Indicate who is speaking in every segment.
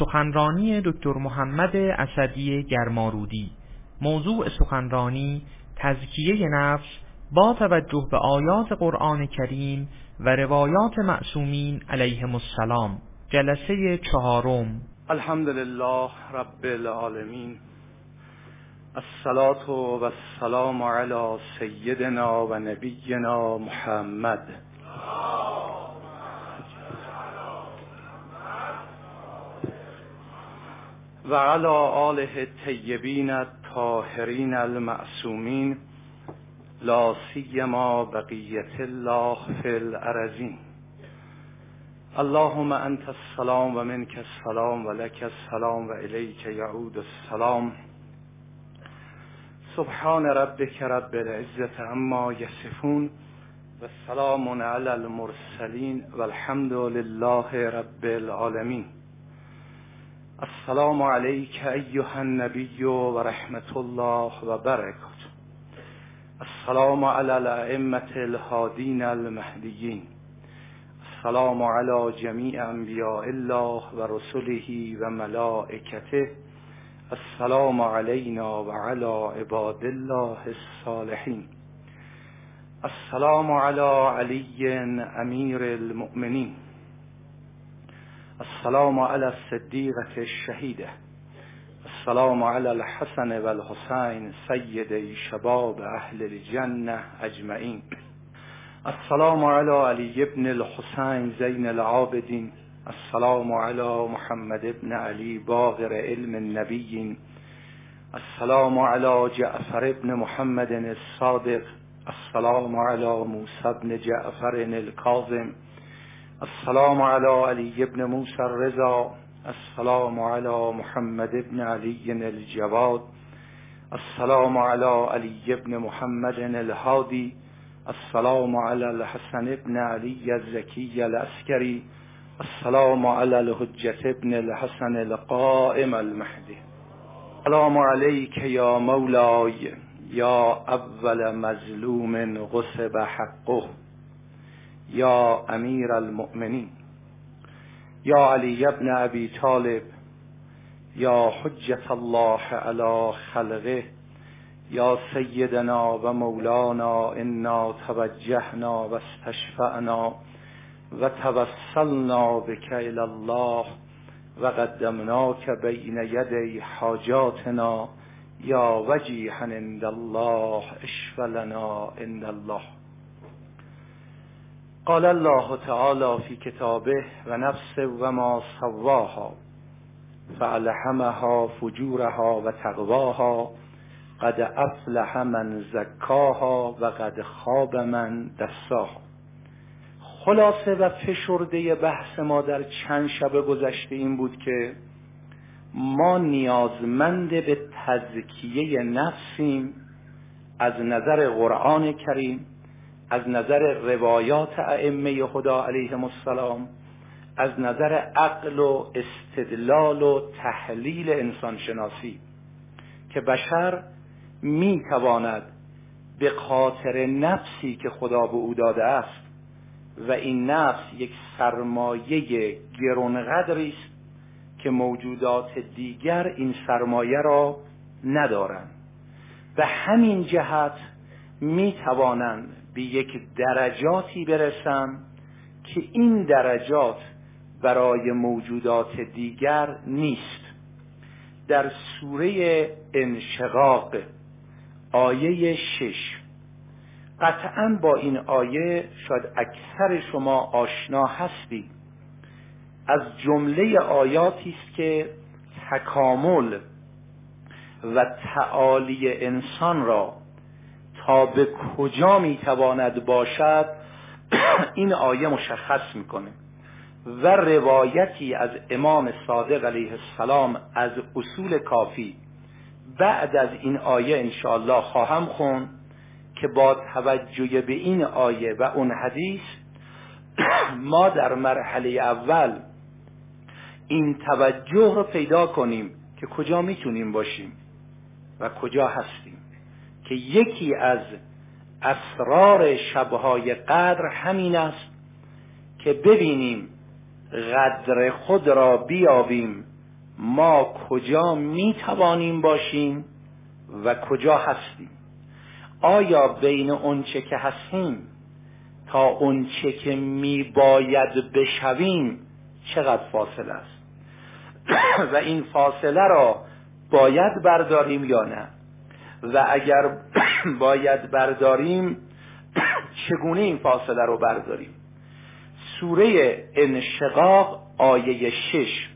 Speaker 1: سخنرانی دکتر محمد اسدی گرمارودی. موضوع سخنرانی تزکیه نفس با توجه به آیات قرآن کریم و روایات معصومین علیهم السلام. جلسه چهارم.
Speaker 2: الحمد لله رب العالمین. الصلاة و السلام علی سیدنا و نبینا محمد. و علی آله الطیبین الطاهرین المعصومین لا سیما بقیت الله فی الارزین اللهم انت السلام و منک السلام و لک السلام و الیک یعود السلام. سبحان ربک رب العزة عما یصفون و سلام علی المرسلین و الحمد لله رب العالمین. السلام علیک ایها النبی و رحمت الله و برکاته السلام علی الائمة الهادین المهدیین السلام علی جمیع انبیاء الله و رسله و ملائکته السلام علینا و علی عباد الله الصالحین السلام علی علی امیر المؤمنین السلام علی الصدیقة الشهیده السلام علی الحسن و الحسین سید شباب اهل الجنه اجمعین السلام علی علی ابن الحسین زین العابدین السلام علی محمد ابن علی باغر علم النبیین السلام علی جعفر ابن محمد الصادق. السلام علی موسی ابن جعفر الكاظم. السلام علی علی ابن موسی الرضا السلام علی محمد ابن علی الجواد السلام علی علی ابن محمد الهادی السلام علی الحسن ابن علی الزکی الاسکری السلام علی الحجة ابن الحسن القائم المهدی. السلام علیک یا مولای یا اول مظلوم غصب حقه. یا امیر المؤمنین یا علی ابن ابی طالب یا حجت الله علی خلقه یا سیدنا و مولانا انا توجهنا و استشفعنا و توسلنا الى الله و قدمناک بین یدی حاجاتنا یا وجیها عند الله اشفلنا عند الله. قال الله تعالی فی کتابه و نفس و ما سواها فالهمها فجورها و تقواها قد افلح من زکاها و قد خواب من دساها. خلاصه و فشرده بحث ما در چند شب گذشته این بود که ما نیازمند به تزکیه نفسیم از نظر قرآن کریم. از نظر روایات ائمه خدا علیهم السلام از نظر عقل و استدلال و تحلیل انسان شناسی که بشر می تواند به خاطر نفسی که خدا به او داده است و این نفس یک سرمایه گرانقدری است که موجودات دیگر این سرمایه را ندارند. به همین جهت می توانند به یک درجاتی برسم که این درجات برای موجودات دیگر نیست. در سوره انشقاق آیه شش قطعا با این آیه شاید اکثر شما آشنا هستید. از جمله آیاتی است که تکامل و تعالی انسان را تا به کجا می‌تواند باشد این آیه مشخص می‌کنه. و روایتی از امام صادق علیه السلام از اصول کافی بعد از این آیه انشاءالله خواهم خون که با توجه به این آیه و اون حدیث ما در مرحله اول این توجه رو پیدا کنیم که کجا می‌تونیم باشیم و کجا هستیم. که یکی از اسرار شبهای قدر همین است که ببینیم قدر خود را بیابیم ما کجا می توانیم باشیم و کجا هستیم؟ آیا بین اونچه که هستیم تا اونچه که می باید بشویم چقدر فاصله است؟ و این فاصله را باید برداریم یا نه؟ و اگر باید برداریم چگونه این فاصله رو برداریم؟ سوره انشقاق آیه شش.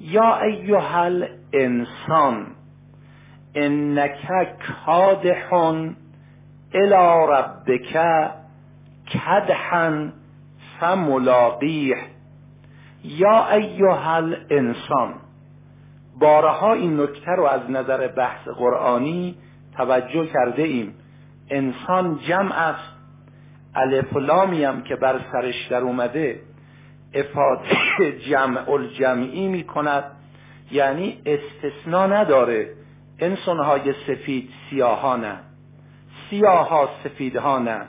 Speaker 2: یا ایها انسان انک کادحون الى ربک کدحا فملاقیه. یا ایها الانسان بارها این نکته رو از نظر بحث قرآنی توجه کرده ایم. انسان جمع است. الف هم که بر سرش در اومده. افاده جمع الجمعی می کند. یعنی استثنا نداره. انسانهای سفید سیاه نه. سیاه ها سفید ها نه.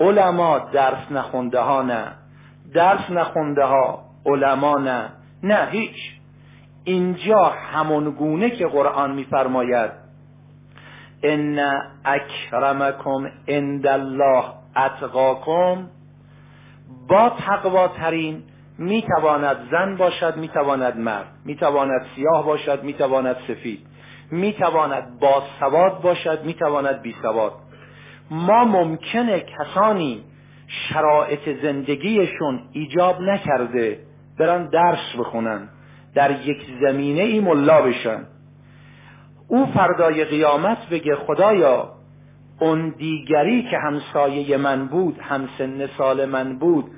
Speaker 2: علما درس نخونده ها نه. درس نخونده ها علما نه. نه هیچ. اینجا همون گونه که قرآن میفرماید. ان اکرمکم عند الله اتقاکم. با تقواترین می‌تواند زن باشد می‌تواند مرد می‌تواند سیاه باشد می‌تواند سفید می‌تواند با سواد باشد می‌تواند بی سواد. ما ممکنه کسانی شرایط زندگیشون ایجاب نکرده برن درس بخونن. در یک زمینه ای ملا بشن. او فردای قیامت بگه خدایا اون دیگری که همسایه من بود همسن سال من بود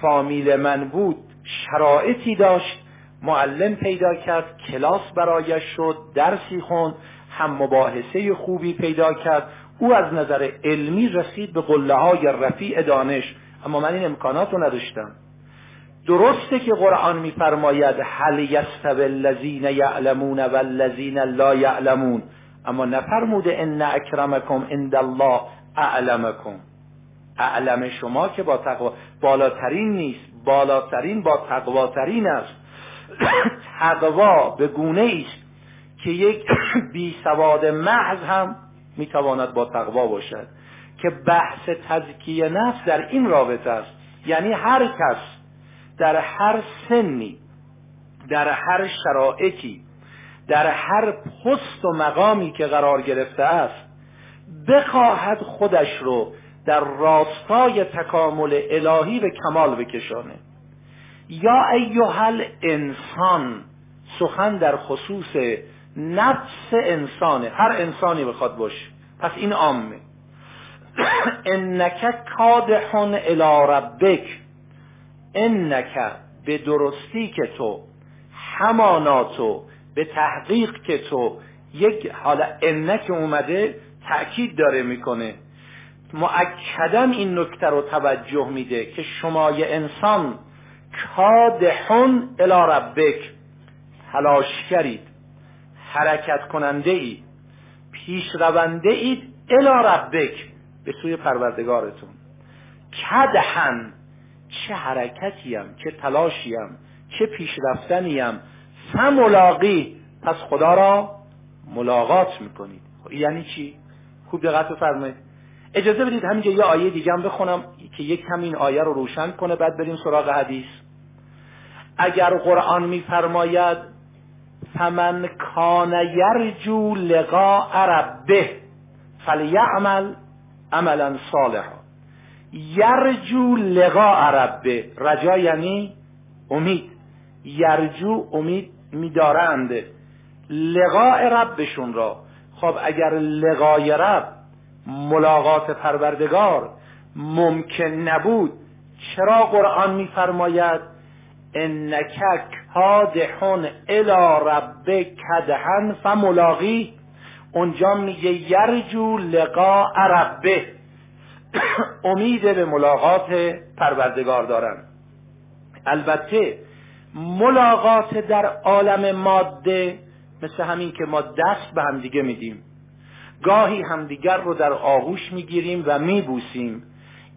Speaker 2: فامیل من بود شرایطی داشت. معلم پیدا کرد کلاس برایش شد درسی خوند هم مباحثه خوبی پیدا کرد. او از نظر علمی رسید به قله های رفیع دانش اما من این امکانات رو نداشتم. درسته که قرآن میفرماید هل یستوی الذین یعلمون والذین لا یعلمون. اما نفرموده ان اکرمکم عند الله اعلمکم. اعلم شما که با تقوا بالاترین نیست بالاترین با تقواترین است. تقوا به گونه است که یک بی سواد محض هم می‌تواند با تقوا باشد. که بحث تزکیه نفس در این رابطه است. یعنی هر کس در هر سنی در هر شرایطی در هر پست و مقامی که قرار گرفته است بخواهد خودش رو در راستای تکامل الهی به کمال بکشانه. یا ایوهل انسان سخن در خصوص نفس انسانه هر انسانی بخواد باشه پس این عامه. انک کادحون الی ربک انک به درستی که تو همانا تو به تحقیق که تو. یک حالا انک اومده تأکید داره می‌کنه. معکدن این نکته رو توجه میده که شمای انسان کادحون الی ربک تلاش کرید حرکت کننده اید پیش رونده اید الی ربک به سوی پروردگارتون. کدهن چه حرکتیم چه تلاشیم چه پیشرفتنیم. فملاقی پس خدا را ملاقات می‌کنید. خب یعنی چی؟ خوب دقت بفرمایید. اجازه بدید همینجا یه آیه دیگه هم بخونم که یک همین آیه رو روشن کنه بعد بریم سراغ حدیث. اگر قرآن میفرماید فمن کان یرجو لقاء ربه فلیعمل عملا صالحا. یرجو لقاء ربه رجا یعنی امید. یرجو امید میدارند. لقاء ربشون را. خب اگر لقای رب ملاقات پروردگار ممکن نبود چرا قرآن میفرماید؟ انک کادحون الی رب کدهن فملاقی اونجا میگه یرجو لقاء ربه امید به ملاقات پروردگار دارن البته ملاقات در عالم ماده مثل همین که ما دست به همدیگه میدیم. گاهی همدیگر رو در آغوش می‌گیریم و میبوسیم.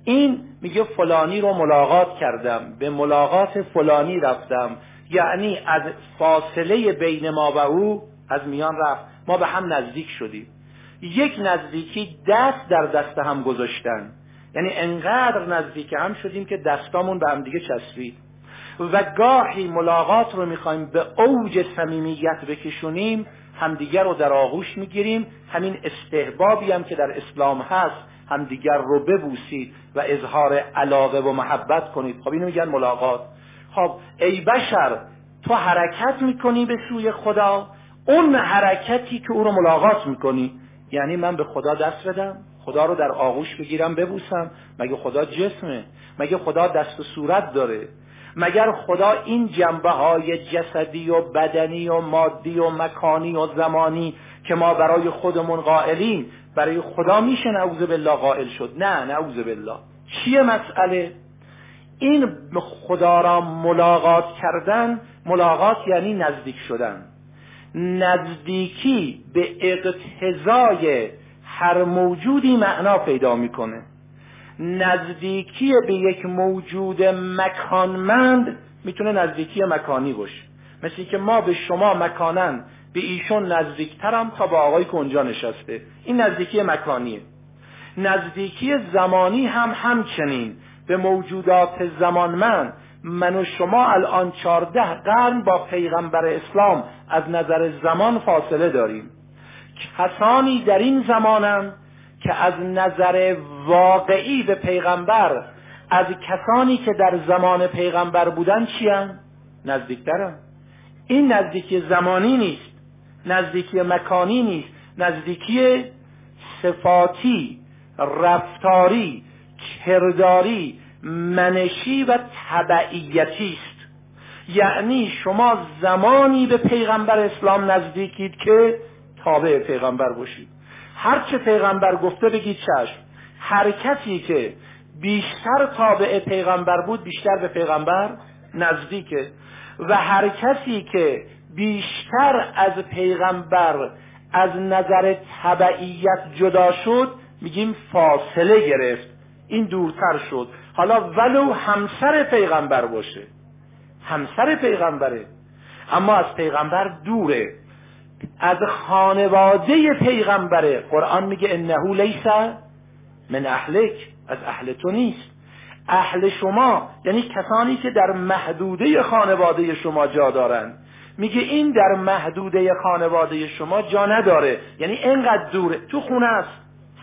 Speaker 2: این میگه فلانی رو ملاقات کردم. به ملاقات فلانی رفتم. یعنی از فاصله بین ما و او از میان رفت. ما به هم نزدیک شدیم. یک نزدیکی دست در دست هم گذاشتن. یعنی انقدر نزدیک هم شدیم که دستامون به هم دیگه چسبید. و گاهی ملاقات رو می‌خوایم به اوج صمیمیت بکشونیم همدیگر رو در آغوش می‌گیریم همین استحبابی هم که در اسلام هست همدیگر رو ببوسید و اظهار علاقه و محبت کنید. خب اینو میگن ملاقات. خب ای بشر تو حرکت می‌کنی به سوی خدا اون حرکتی که او رو ملاقات می‌کنی یعنی من به خدا دست بدم خدا رو در آغوش بگیرم ببوسم. مگه خدا جسمه؟ مگه خدا دست و صورت داره؟ مگر خدا این جنبه های جسدی و بدنی و مادی و مکانی و زمانی که ما برای خودمون قائلیم برای خدا میشه نعوذ بالله قائل شد؟ نه نعوذ بالله. چیه مسئله؟ این خدا را ملاقات کردن ملاقات یعنی نزدیک شدن. نزدیکی به اقتضای هر موجودی معنا پیدا می‌کنه. نزدیکی به یک موجود مکانمند می‌تونه نزدیکی مکانی باشه. مثل که ما به شما مکانن به ایشون نزدیکترم تا با آقای که اونجا نشسته. این نزدیکی مکانیه. نزدیکی زمانی هم همچنین. به موجودات زمانمند من و شما الان چارده قرن با پیغمبر اسلام از نظر زمان فاصله داریم کسانی در این زمانم که از نظر واقعی به پیغمبر از کسانی که در زمان پیغمبر بودن چیان؟ نزدیکترن این نزدیکی زمانی نیست نزدیکی مکانی نیست نزدیکی صفاتی رفتاری کرداری منشی و تبعیتی است. یعنی شما زمانی به پیغمبر اسلام نزدیکید که تابع پیغمبر باشید. هرچه پیغمبر گفته بگید چشم. هر کسی که بیشتر تابع پیغمبر بود بیشتر به پیغمبر نزدیکه. و هر کسی که بیشتر از پیغمبر از نظر تبعیت جدا شد میگیم فاصله گرفت. این دورتر شد. حالا ولو همسر پیغمبر باشه. همسر پیغمبره. اما از پیغمبر دوره. از خانواده پیغمبره. قرآن میگه انه لیس من اهلک. از اهل تو نیست. اهل شما یعنی کسانی که در محدوده خانواده شما جا دارند میگه این در محدوده خانواده شما جا نداره. یعنی اینقدر دوره. تو خونه است.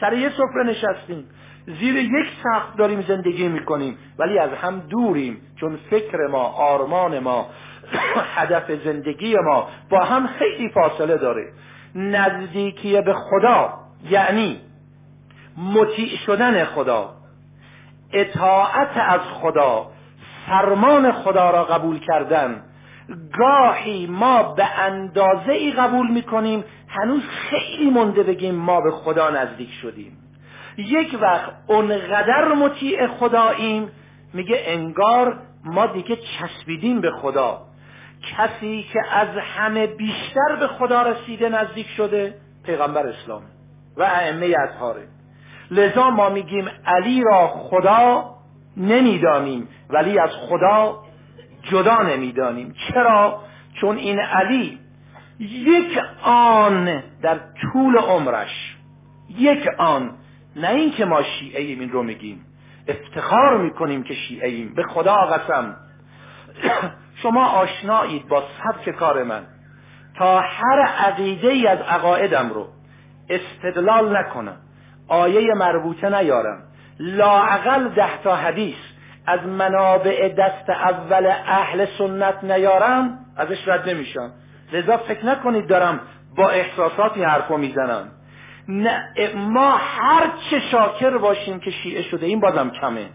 Speaker 2: سر یه سفره نشستیم. زیر یک سقف داریم زندگی می‌کنیم ولی از هم دوریم چون فکر ما آرمان ما هدف زندگی ما با هم خیلی فاصله داره. نزدیکی به خدا یعنی مطیع شدن خدا اطاعت از خدا فرمان خدا را قبول کردن. گاهی ما به اندازه ای قبول می‌کنیم هنوز خیلی مونده بگیم ما به خدا نزدیک شدیم. یک وقت اونقدر مطیع خداییم میگه انگار ما دیگه چسبیدیم به خدا. کسی که از همه بیشتر به خدا رسیده نزدیک شده پیغمبر اسلام و ائمه اطهاره لذا ما میگیم علی را خدا نمی‌دانیم ولی از خدا جدا نمی‌دانیم. چرا؟ چون این علی یک آن در طول عمرش یک آن نه اینکه ما شیعه ایم این رو میگیم. افتخار می‌کنیم که شیعه ایم به خدا قسم شما آشنایید با سبک کار من. تا هر عقیده ای از عقایدم رو استدلال نکنم. آیه مربوطه نیارم. لاعقل ده تا حدیث از منابع دست اول اهل سنت نیارم ازش رد نمیشم. لذا فکر نکنید دارم با احساساتی حرفو می‌زنم. نه ما هر چه شاکر باشیم که شیعه شده این بازم کمه.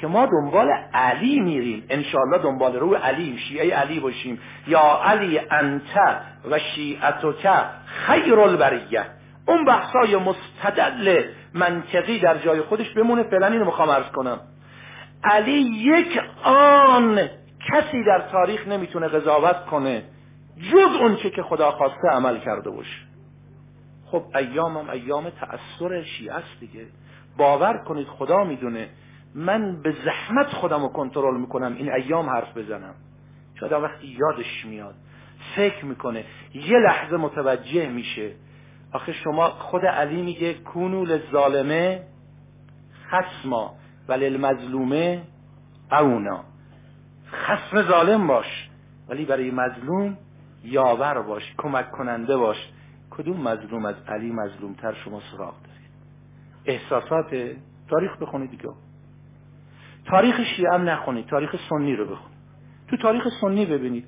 Speaker 2: که ما دنبال علی میریم. انشاءالله دنبال رو علی شیعه علی باشیم. یا علی انت و شیعتک خیر البریه اون بحثای مستدل منطقی در جای خودش بمونه. فعلا اینو می‌خوام عرض کنم. علی یک آن کسی در تاریخ نمی‌تونه قضاوت کنه جز اون چه که خدا خواسته عمل کرده باشه. خب ایامم ایام تأثیر شیعه است دیگه. باور کنید خدا می‌دونه من به زحمت خودم رو کنترل می‌کنم این ایام حرف بزنم. شاید وقتی یادش میاد فکر می‌کنه یه لحظه متوجه میشه. آخه شما خود علی میگه کونو للظالمه خسما ولی المظلومه اونا خسم ظالم باش ولی برای مظلوم یاور باش کمک کننده باش. کدوم مظلوم از علی مظلومتر شما سراغ دارید؟ احساسات تاریخ بخونید دیگه. تاریخ شیعه هم نخونید تاریخ سنی رو بخونید. تو تاریخ سنی ببینید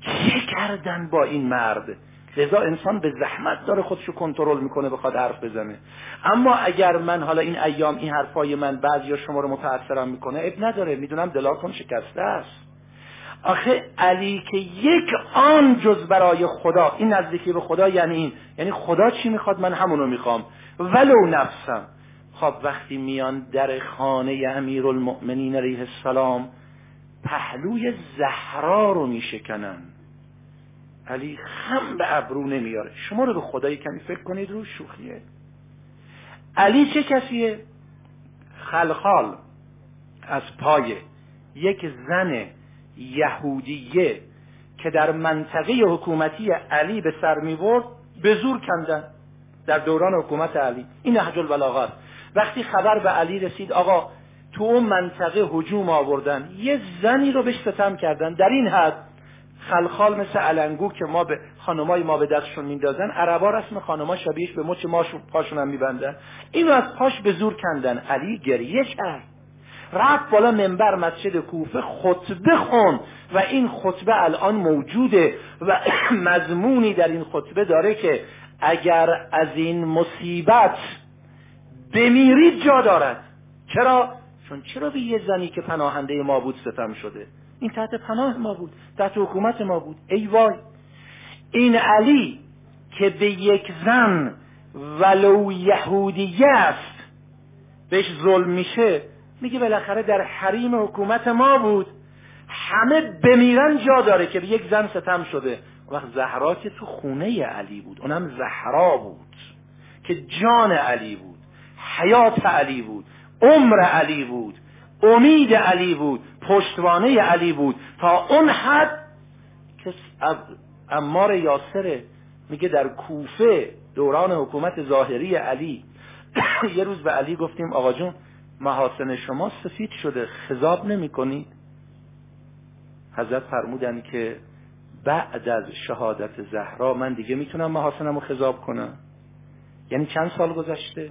Speaker 2: چه کردن با این مرد؟ لذا انسان به زحمت داره خودشو کنترل می‌کنه بخواد حرف بزنه. اما اگر من حالا این ایام این حرفای من بعضی شما رو متاثرم می‌کنه اب نداره. می‌دونم دلاتون شکسته است. آخه علی که یک آن جز برای خدا این نزدیکی به خدا یعنی این. یعنی خدا چی می‌خواد؟ من همونو می‌خوام. ولو نفسم. خب وقتی میان در خانه امیر المؤمنین علیه السلام پهلوی زهرا رو میشکنن. علی خم به ابرو نمیاره. شما رو به خدای کمی فکر کنید رو شوخیه. علی چه کسیه؟ خلخال از پای یک زن یهودیه که در منطقه حکومتی علی به سر میورد به زور کندن در دوران حکومت علی. این نهج البلاغه وقتی خبر به علی رسید آقا تو اون منطقه هجوم آوردن یه زنی رو بهش ستم کردن. در این حد خلخال مثل علنگو که ما به خانمای ما به دستشون میندازن عربا رسم خانما شبیهش به مچ ما پاشون هم میبندن. اینو از پاش به زور کندن. علی گریه کرد. رفت بالا منبر مسجد کوفه خطبه خون و این خطبه الان موجوده و مضمونی در این خطبه داره که اگر از این مصیبت بمیرید جا دارد. چرا؟ چون چرا به یه زنی که پناهنده ما بود ستم شده؟ این تحت پناه ما بود تحت حکومت ما بود. ای وای! این علی که به یک زن ولو یهودیه است بهش ظلم میشه میگه بالاخره در حریم حکومت ما بود. همه بمیرن جا داره که به یک زن ستم شده. وقت زهرا که تو خونه علی بود. اونم زهرا بود که جان علی بود حیات علی بود عمر علی بود امید علی بود پشتوانه علی بود. تا اون حد که امار یاسره میگه در کوفه دوران حکومت ظاهری علی یه روز به علی گفتیم آقا جون محاسن شما سفید شده خذاب نمی کنید حضرت فرمودن که بعد از شهادت زهرا من دیگه می‌تونم محاسنم رو خذاب کنم. یعنی چند سال گذشته؟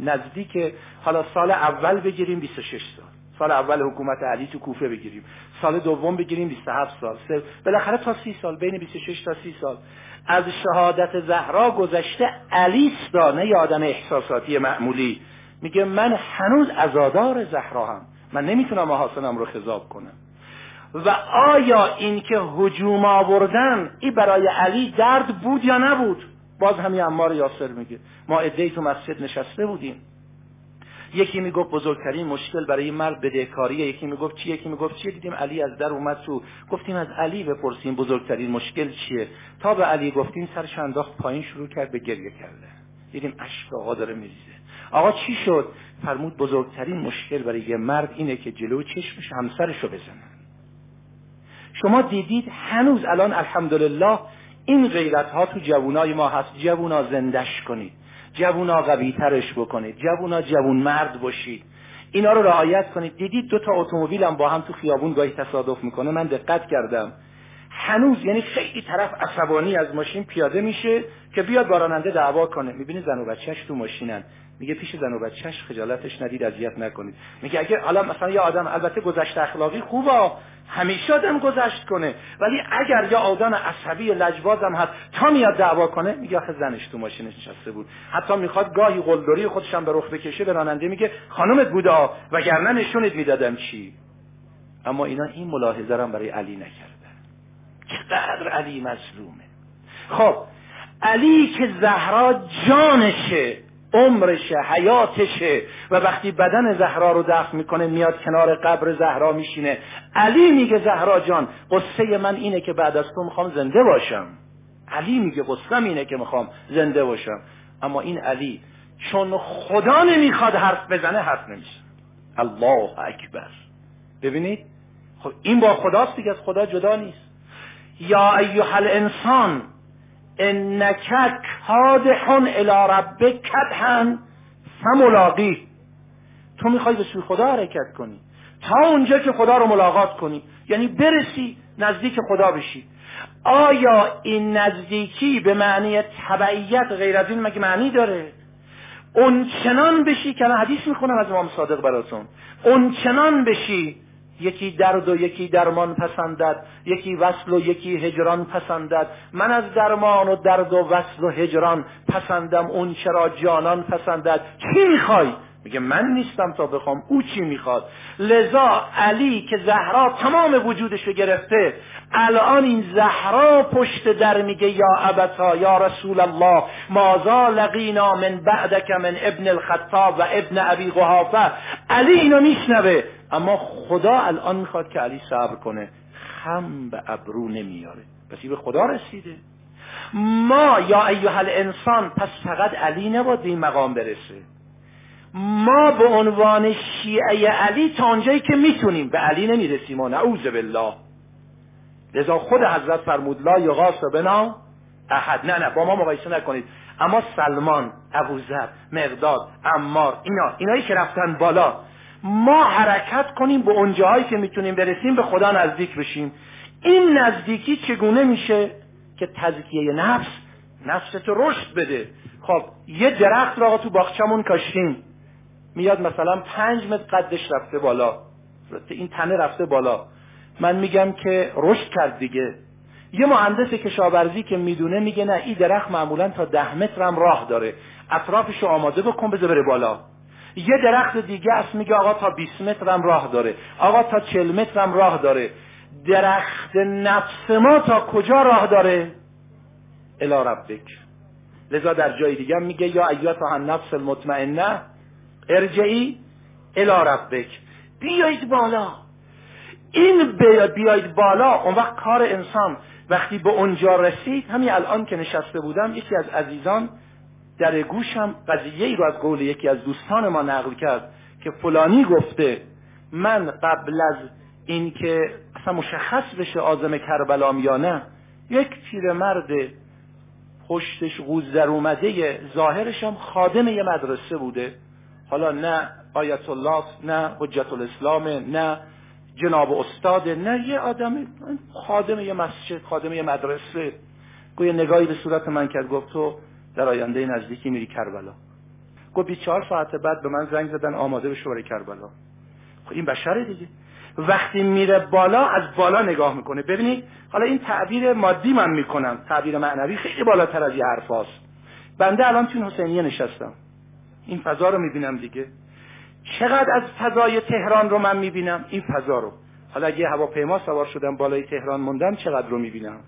Speaker 2: نزدیک حالا سال اول بگیریم 26 سال. سال اول حکومت علی تو کوفه بگیریم. سال دوم بگیریم 27 سال. بالاخره تا 30 سال بین 26 تا 30 سال. از شهادت زهرا گذشته علی نه یه آدم احساساتی معمولی. میگه من هنوز ازادار زهرا هم. من نمی‌تونم محاسنم رو خذاب کنم. و آیا این که هجوم آوردن این برای علی درد بود یا نبود؟ باز همین امار یاسر میگه. ما ادهی تو مسجد نشسته بودیم. یکی می‌گفت بزرگترین مشکل برای مرد بدهکاریه. یکی می‌گفت چیه؟ یکی می‌گفت چیه؟ دیدیم علی از در اومد تو. گفتیم از علی بپرسیم بزرگترین مشکل چیه؟ تا به علی گفتیم سرش انداخت پایین شروع کرد به گریه کرده دیدیم اشک آقا داره میریزه. آقا چی شد؟ فرمود بزرگترین مشکل برای یه مرد اینه که جلو چشمش همسرشو بزنن شما دیدید هنوز الان الحمدلله این غیرت ها تو جوونای ما هست. جوونا زندش کنید. جوونا قوی ترش بکنید. جوونا جوون مرد باشید. اینا رو رعایت کنید. دیدید دو تا اتومبیل هم با هم تو خیابون گاهی تصادف می‌کنه. من دقت کردم. هنوز یعنی خیلی طرف عصبانی از ماشین پیاده میشه که بیاد با راننده دعوا کنه. می‌بینی زن و بچهش تو ماشینن. میگه پیش زن و بچهش خجالتش ندید اذیت نکنید. میگه اگه حالا مثلا یه آدم البته گذشته اخلاقی خوبه همیشه آدم گذشت کنه. ولی اگر یا آدم عصبی لجبازم هست تا میاد دعوا کنه میگه آخه زنش تو ماشینش نشسته بود. حتی می‌خواد گاهی قلدری خودش هم به رخ بکشه به راننده میگه خانمت بودا؟ وگرنه نشونت می‌دادم چی؟ اما اینا این ملاحظه هم برای علی نکردن. چقدر علی مظلومه. خب علی که زهرا جانشه عمرشه حیاتشه و وقتی بدن زهرا رو دفن می‌کنه میاد کنار قبر زهرا میشینه. علی میگه زهرا جان قصه من اینه که بعد از تو می‌خوام زنده باشم. علی میگه قصه اینه که می‌خوام زنده باشم. اما این علی چون خدا نمی‌خواد حرف بزنه حرف نمیشه الله اکبر. ببینید؟ خب این با خداست دیگه از خدا جدا نیست. یا ایها الانسان انک کادح الی ربک کدحا فملاقی. تو می‌خوای به سوی خدا حرکت کنی. تا اونجا که خدا رو ملاقات کنی. یعنی برسی نزدیک خدا بشی. آیا این نزدیکی به معنی تبعیت غیر از این مگه معنی داره؟ اون چنان بشی که حدیث می‌خونم از امام صادق براتون. اون چنان بشی یکی درد و یکی درمان پسندد یکی وصل و یکی هجران پسندد. من از درمان و درد و وصل و هجران پسندم اون چرا جانان پسندد. چی می‌خوای؟ میگه من نیستم تا بخوام. او چی می‌خواد؟ لذا علی که زهرا تمام وجودش رو گرفته الان این زهرا پشت در میگه یا ابتا یا رسول الله مازا لقینا من بعدک من ابن الخطاب و ابن ابی قحافه. علی اینو میشنوه. اما خدا الان می‌خواد که علی صبر کنه. خم به ابرو نمیاره. پس به خدا رسیده. ما یا ایها الانسان پس فقط علی نباید به این مقام برسه. ما به عنوان شیعه علی تا آنجایی که می‌تونیم. به علی نمی‌رسیم. و نعوذ بالله. لذا خود حضرت فرمود لا یغاس بنا احد. نه نه با ما مقایسه نکنید. اما سلمان ابوذر مقداد عمار اینا اینایی که رفتن بالا ما حرکت کنیم به اون جاهایی که می‌تونیم برسیم به خدا نزدیک بشیم. این نزدیکی چگونه میشه که تزکیه نفس نفست رشد بده؟ خب یه درخت را تو باغچمون کاشتیم. میاد مثلا پنج متر قدش رفته بالا. این تنه رفته بالا. من میگم که رشد کرد دیگه. یه مهندس کشاورزی که می‌دونه میگه نه این درخت معمولا تا ده متر هم راه داره. اطرافش آماده بکن بذار بره بالا. یه درخت دیگه است میگه آقا تا 20 متر هم راه داره. آقا تا 40 متر هم راه داره. درخت نفس ما تا کجا راه داره؟ الا ربک. لذا در جای دیگه میگه یا ایاتها النفس المطمئنه ارجعی الی ربک. بیایید بالا. این بیایید بالا اون وقت کار انسان. وقتی به اونجا رسید همین الان که نشسته بودم یکی از عزیزان در گوشم قضیه ای رو از قول یکی از دوستان ما نقل کرد که فلانی گفته من قبل از اینکه اصلا مشخص بشه آزم کربلام یا نه یک پیرمرد پشتش غوز در اومده ظاهرش هم خادم یه مدرسه بوده. حالا نه آیت الله نه حجت الاسلام نه جناب استاد نه یه آدم خادم یه مسجد خادم یه مدرسه. گویا نگاهی به صورت من کرد گفت تو در آینده نزدیکی میری کربلا. گفت 24 ساعت بعد به من زنگ زدن آماده به شوره کربلا. خب این بشره دیگه. وقتی میره بالا از بالا نگاه می‌کنه. ببینید حالا این تعبیر مادی من می‌کنم. تعبیر معنوی خیلی بالاتر از یه حرفاست بنده الان تو حسینیه نشستم. این فضا رو می‌بینم دیگه. چقدر از فضای تهران رو من می‌بینم؟ این فضا رو. حالا اگه هواپیما سوار شدم بالای تهران موندم چقدر رو می‌بینم؟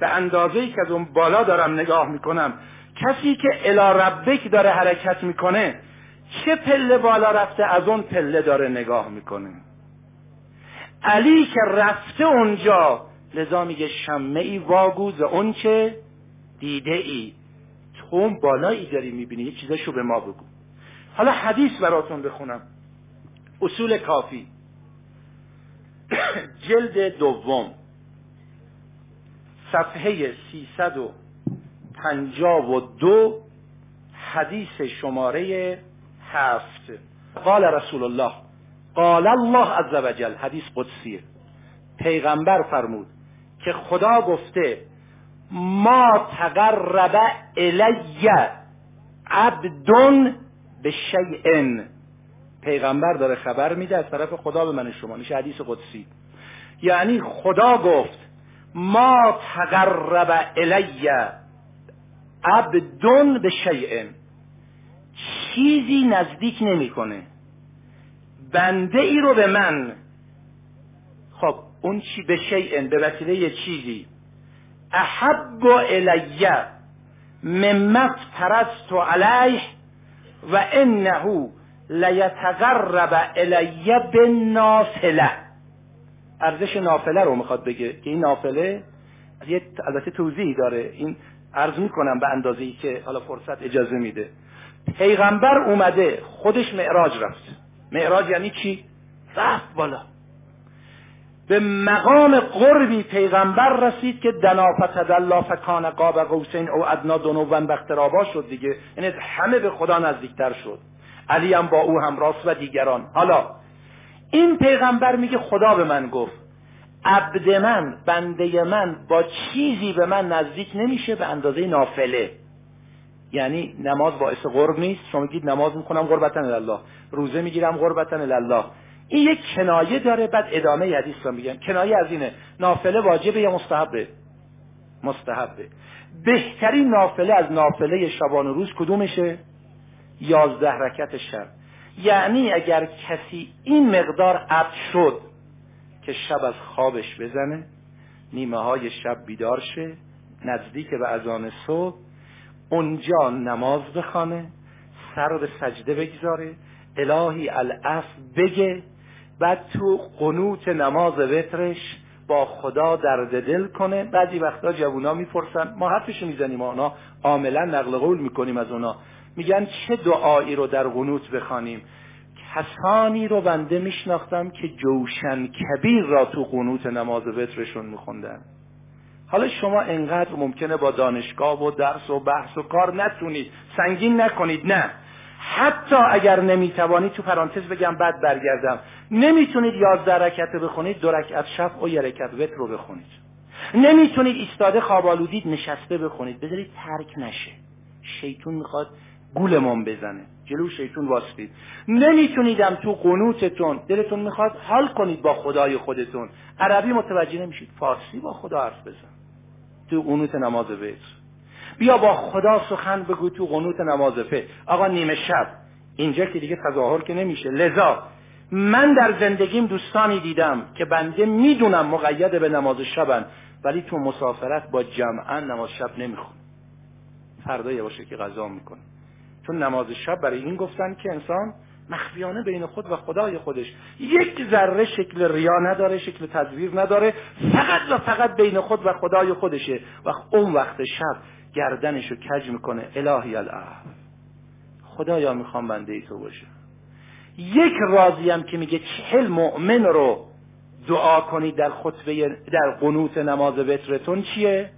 Speaker 2: به اندازه ای که از اون بالا دارم نگاه می‌کنم کسی که الا ربک داره حرکت می‌کنه چه پله بالا رفته از اون پله داره نگاه می‌کنه. علی که رفته اونجا لذا میگه شمه ای واگوز اون چه؟ دیده ای تو بالایی داری می‌بینی یه چیزاشو به ما بگو. حالا حدیث براتون بخونم. اصول کافی. جلد دوم. صفحه 352 حدیث شماره هفت. قال رسول الله قال الله عز وجل حدیث قدسیه. پیغمبر فرمود که خدا گفته ما تقرب الی عبدون به شیء. پیغمبر داره خبر میده از طرف خدا به من شما. میشه حدیث قدسی. یعنی خدا گفت ما تقرب الی عبدون به شیء. چیزی نزدیک نمی‌کنه. بنده ای رو به من. خب اون چی به شیء به وسیله چیزی. احب الیه مما افترضت علیه و انه الیه بالنافله ارزش نافله رو می‌خواد بگه. که این نافله یه البته توضیحی داره. این عرض می‌کنم به اندازه که حالا فرصت اجازه میده. پیغمبر اومده خودش معراج رفت. معراج یعنی چی؟ رفت بالا. به مقام قربی پیغمبر رسید که دنافت الله فکان قاب قوسین او ادنا دنوون بخترابا شد دیگه. یعنی همه به خدا نزدیکتر شد. علی هم با او همراست و دیگران. حالا این پیغمبر میگه خدا به من گفت. عبد من بنده من با چیزی به من نزدیک نمیشه به اندازه نافله. یعنی نماز باعث قرب نیست. شما میگید نماز می‌کنم قربتن الله روزه می‌گیرم قربتن الله این یک کنایه داره بعد ادامه حدیث رو میگن. کنایه از اینه نافله واجبه یا مستحبه؟ مستحبه. بهترین نافله از نافله شبان روز کدومشه؟ یازده رکت شب. یعنی اگر کسی این مقدار عبد شد که شب از خوابش بزنه نیمه های شب بیدار شه نزدیک به اذان صبح اونجا نماز بخانه سر به سجده بگذاره الهی الاف بگه بعد تو قنوت نماز وترش با خدا درد دل کنه. بعضی وقتا جوونا می‌پرسن ما حرفش می‌زنیم اونا عاملا نقل قول می‌کنیم از اونا. میگن چه دعایی رو در قنوت بخوانیم؟ کسانی رو بنده میشناختم که جوشن کبیر را تو قنوت نماز وترشون میخوندن. حالا شما انقدر ممکنه با دانشگاه و درس و بحث و کار نتونید. سنگین نکنید نه. حتی اگر نمی‌توانید تو پرانتز بگم بعد برگردم. نمی‌تونید یازده رکت بخونید دو رکعت شب و یه رکعت وتر رو بخونید. نمی‌تونید ایستاده خواب آلودید نشسته بخونید. بذارید ترک نشه. شیطون می‌خواد گولمون بزنه. جلو شیطون واسطید نمیتونیدم تو قنوتتون دلتون می‌خواد حال کنید با خدای خودتون. عربی متوجه نمیشید فارسی با خدا حرف بزن. تو قنوت نماز وتر. بیا با خدا سخن بگو تو قنوت نماز فه آقا نیمه شب. اینجا که دیگه تظاهر که نمیشه. لذا من در زندگیم دوستانی دیدم که بنده می‌دونم مقید به نماز شبن ولی تو مسافرت با جمعا نماز شب نمیخون. فردا یه باشه که غذا می‌کنه. چون نماز شب برای این گفتن که انسان مخفیانه بین خود و خدای خودش. یک ذره شکل ریا نداره شکل تزویر نداره فقط و فقط بین خود و خدای خودشه. و اون وقت شب گردنش رو کج می‌کنه. الهی الاف خدایا می‌خوام بنده ای تو باشه. یک راضی هم که میگه چهل مؤمن رو دعا کنید در خطبه در قنوت نماز وترتون چیه؟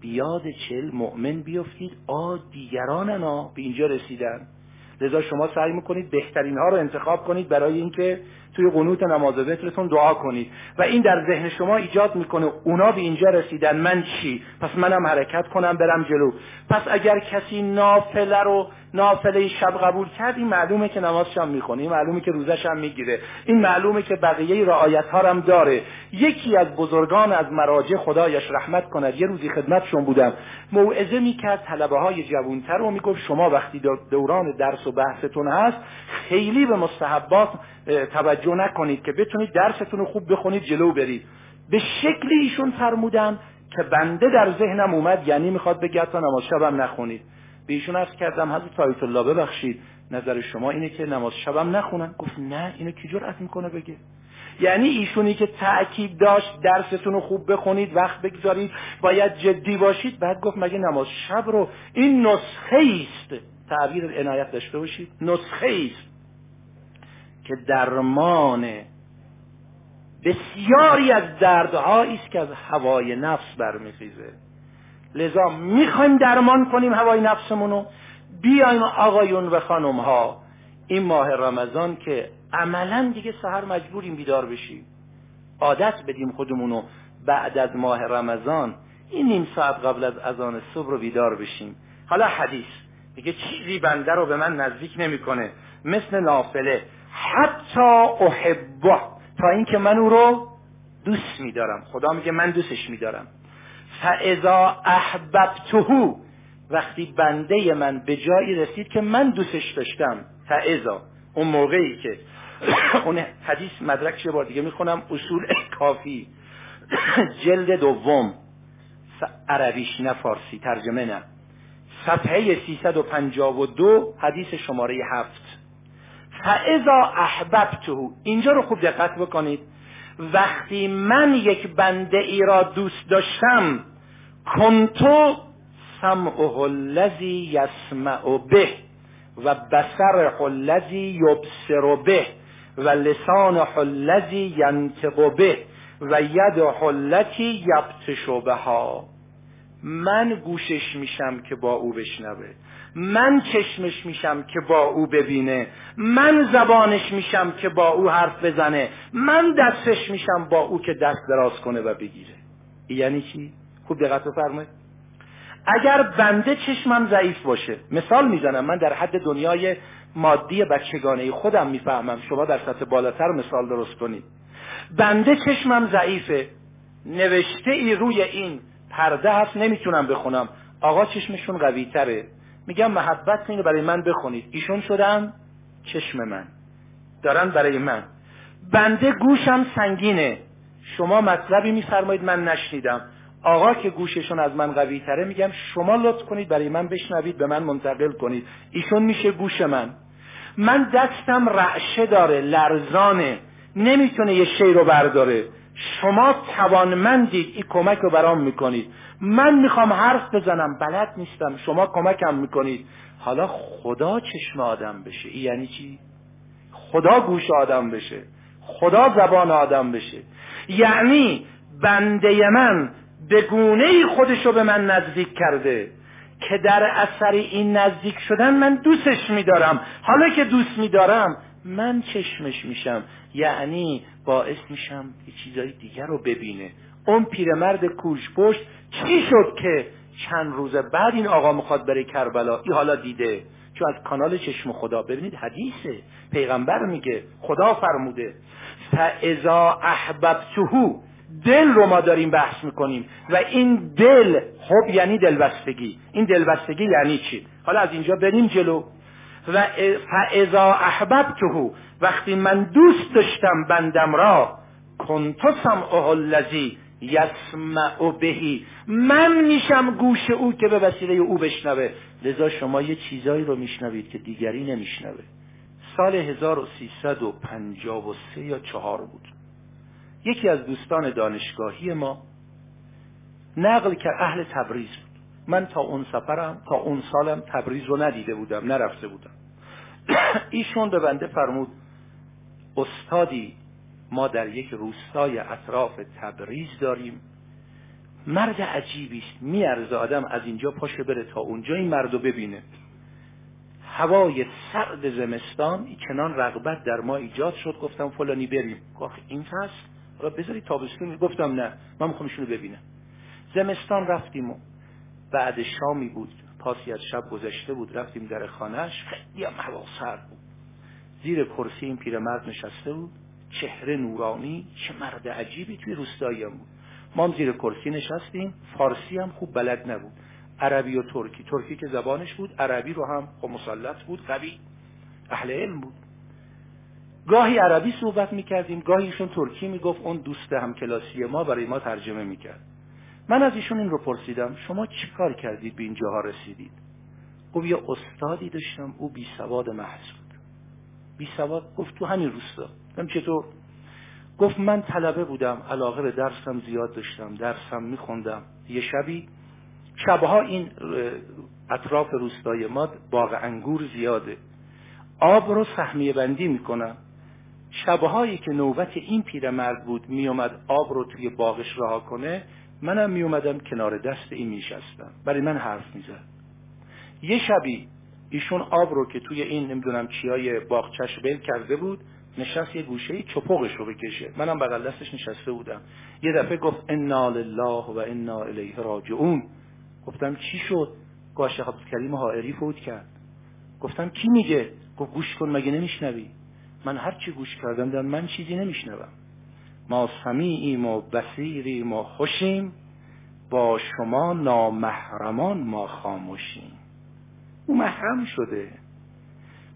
Speaker 2: بیاد چهل مؤمن بیفتید. آ دیگران نا به اینجا رسیدن. لذا شما سعی می‌کنید بهترین ها رو انتخاب کنید برای اینکه توی قنوت نماز وترتون دعا کنید. و این در ذهن شما ایجاد می‌کنه. اونا به اینجا رسیدن. من چی؟ پس منم حرکت کنم برم جلو. پس اگر کسی نافله رو نافله شب قبول کرد این معلومه که نمازش هم می‌خونه این معلومه که روزش هم می‌گیره این معلومه که بقیه رعایت ها هم داره. یکی از بزرگان از مراجع خدایش رحمت کند. یه روزی خدمتشون بودم. موعظه می‌کرد طلبه های جوونتر و می‌گفت شما وقتی دوران درس و بحثتون هست خیلی به مستحبات توجه نکنید که بتونید درستون رو خوب بخونید جلو برید. به شکلی ایشون فرمودن که بنده در ذهنم اومد یعنی می‌خواد بگه تا نماز شبم نخونید. به ایشون عرض کردم حضرت آیت الله ببخشید نظر شما اینه که نماز شبم نخونن. گفت نه اینو کی جرأت می‌کنه بگه؟ یعنی ایشونی که تأکید داشت درستون رو خوب بخونید وقت بگذارید باید جدی باشید بعد گفت مگه نماز شب رو این نسخه است تعبیر عنایت داشته باشید. نسخه است که درمان بسیاری از دردهایی است که از هوای نفس برمیخیزه. لذا می‌خوایم درمان کنیم هوای نفسمون رو بیایم آقایون و خانم ها این ماه رمضان که عملا دیگه سهر مجبوریم بیدار بشیم. عادت بدیم خودمونو بعد از ماه رمضان. این نیم ساعت قبل از اذان صبح رو بیدار بشیم. حالا حدیث. دیگه چیزی بنده رو به من نزدیک نمی‌کنه. مثل نافله. حتی احبه. تا اینکه من او رو دوست میدارم. خدا میگه من دوستش میدارم. فاذا احببته وقتی بنده من به جایی رسید که من دوستش داشتم. فاذا اون موقعی که اون حدیث مدرک یه بار دیگه می‌خونم؟ اصول کافی. جلد دوم. عربیش نه فارسی. ترجمه نه. صفحه 352 حدیث شماره هفت. فاذا احببته اینجا رو خوب دقت بکنید. وقتی من یک بنده ای را دوست داشتم کنتو سمعه الذی یسمع به و بسر الذی یبصر به و لسان الذی ینطق به و ید حلتی یبتشو بها. من گوشش میشم که با او بشنوه. من چشمش میشم که با او ببینه من زبانش میشم که با او حرف بزنه من دستش میشم با او که دست دراز کنه و بگیره. یعنی چی؟ خوب دقت بفرمایید اگر بنده چشمم ضعیف باشه مثال می‌زنم من در حد دنیای مادی بچگانه خودم می‌فهمم شما در سطح بالاتر مثال درست کنید. بنده چشمم ضعیفه نوشته ای روی این پرده هست نمی‌تونم بخونم. آقا چشمشون قوی تره میگم محبت اینو برای من بخونید. ایشون شدن چشم من. دارن برای من. بنده گوشم سنگینه. شما مطلبی میفرمایید من نشنیدم. آقا که گوششون از من قوی تره میگم شما لطف کنید برای من بشنوید به من منتقل کنید. ایشون میشه گوش من. من دستم رعشه داره لرزانه. نمی‌تونه یه شی رو برداره. شما توانمندید این کمک رو برام می‌کنید. من می‌خوام حرف بزنم بلد نیستم. شما کمکم می‌کنید. حالا خدا چشم آدم بشه. یعنی چی؟ خدا گوش آدم بشه. خدا زبان آدم بشه. یعنی بنده من به گونه خودشو به من نزدیک کرده که در اثر این نزدیک شدن من دوستش میدارم. حالا که دوست میدارم من چشمش میشم. یعنی باعث میشم یه چیزای دیگر رو ببینه. اون پیرمرد کوش پشت چی شد که چند روز بعد این آقا می‌خواد بره کربلا؟ این حالا دیده. چون از کانال چشم خدا ببینید حدیثه. پیغمبر میگه خدا فرموده. فاذا احببتهو دل رو ما داریم بحث می‌کنیم. و این دل حب یعنی دلبستگی. این دلبستگی یعنی چی؟ حالا از اینجا بریم جلو. و فاذا احببته وقتی من دوست داشتم بندم را کنتو سمعه الذی یسمع بهی. من میشم گوش او که به وسیله او بشنوه. لذا شما یه چیزایی رو میشنوید که دیگری نمیشنوه. سال 1353 یا چهار بود. یکی از دوستان دانشگاهی ما نقل که اهل تبریز بود. من تا اون سفرم تا اون سالم تبریز رو ندیده بودم نرفته بودم. ایشون به بنده فرمود استادی ما در یک روستای اطراف تبریز داریم. مرد عجیبی است. میارزه آدم از اینجا پاشه بره تا اونجا این مرد رو ببینه. هوای سرد زمستان کنان رغبت در ما ایجاد شد. گفتم فلانی بریم. گفت این فصل را بذاری تابستون. گفتم نه. من می‌خوام رو ببینم. زمستان رفتیم و بعد شامی بود. پاسی از شب گذشته بود. رفتیم در خانهش خیلی هم هوا سرد بود. زیر کرسی این پیرمرد نشسته بود. چهره نورانی چه مرد عجیبی توی روستایی بود. ما هم زیر کرسی نشستیم. فارسی هم خوب بلد نبود. عربی و ترکی. ترکی که زبانش بود عربی رو هم خب مسلط بود قوی. اهل علم بود. گاهی عربی صحبت می‌کردیم گاهی ایشون ترکی می‌گفت. اون دوست هم کلاسی ما برای ما ترجمه می‌کرد. من از ایشون این رو پرسیدم. شما چی کار کردید به این جاها رسیدید؟ گفت یه استادی داشتم. او بی سواد محض بود. بی سواد گفت تو همین روستا. گفتم چطور؟ گفت من طلبه بودم علاقه به درسم زیاد داشتم درسم میخوندم. یه شبی شبها این اطراف روستای ما باغ انگور زیاده. آب رو سهمیه بندی می‌کنم. شبهایی که نوبت این پیرمرد بود میومد آب رو توی باغش رها کنه منم میومدم کنار دست این میشستم برای من حرف می‌زد. یه شبی ایشون آب رو که توی این نمی‌دونم چیای باغچش بل کرده بود نشست یه گوشه چپقش رو بکشه. منم بغل دستش نشسته بودم. یه دفعه گفت انا لله و انا الیه راجعون. گفتم چی شد؟ گاشه عبدالکریم حائری فوت کرد. گفتم کی میگه؟ گفت گوش کن مگه نمیشنوی؟ من هر چی گوش کردم در من چیزی نمیشنوم. ما سمیعیم و بصیریم و خوشیم. با شما نامحرمان ما خاموشیم. او محرم شده.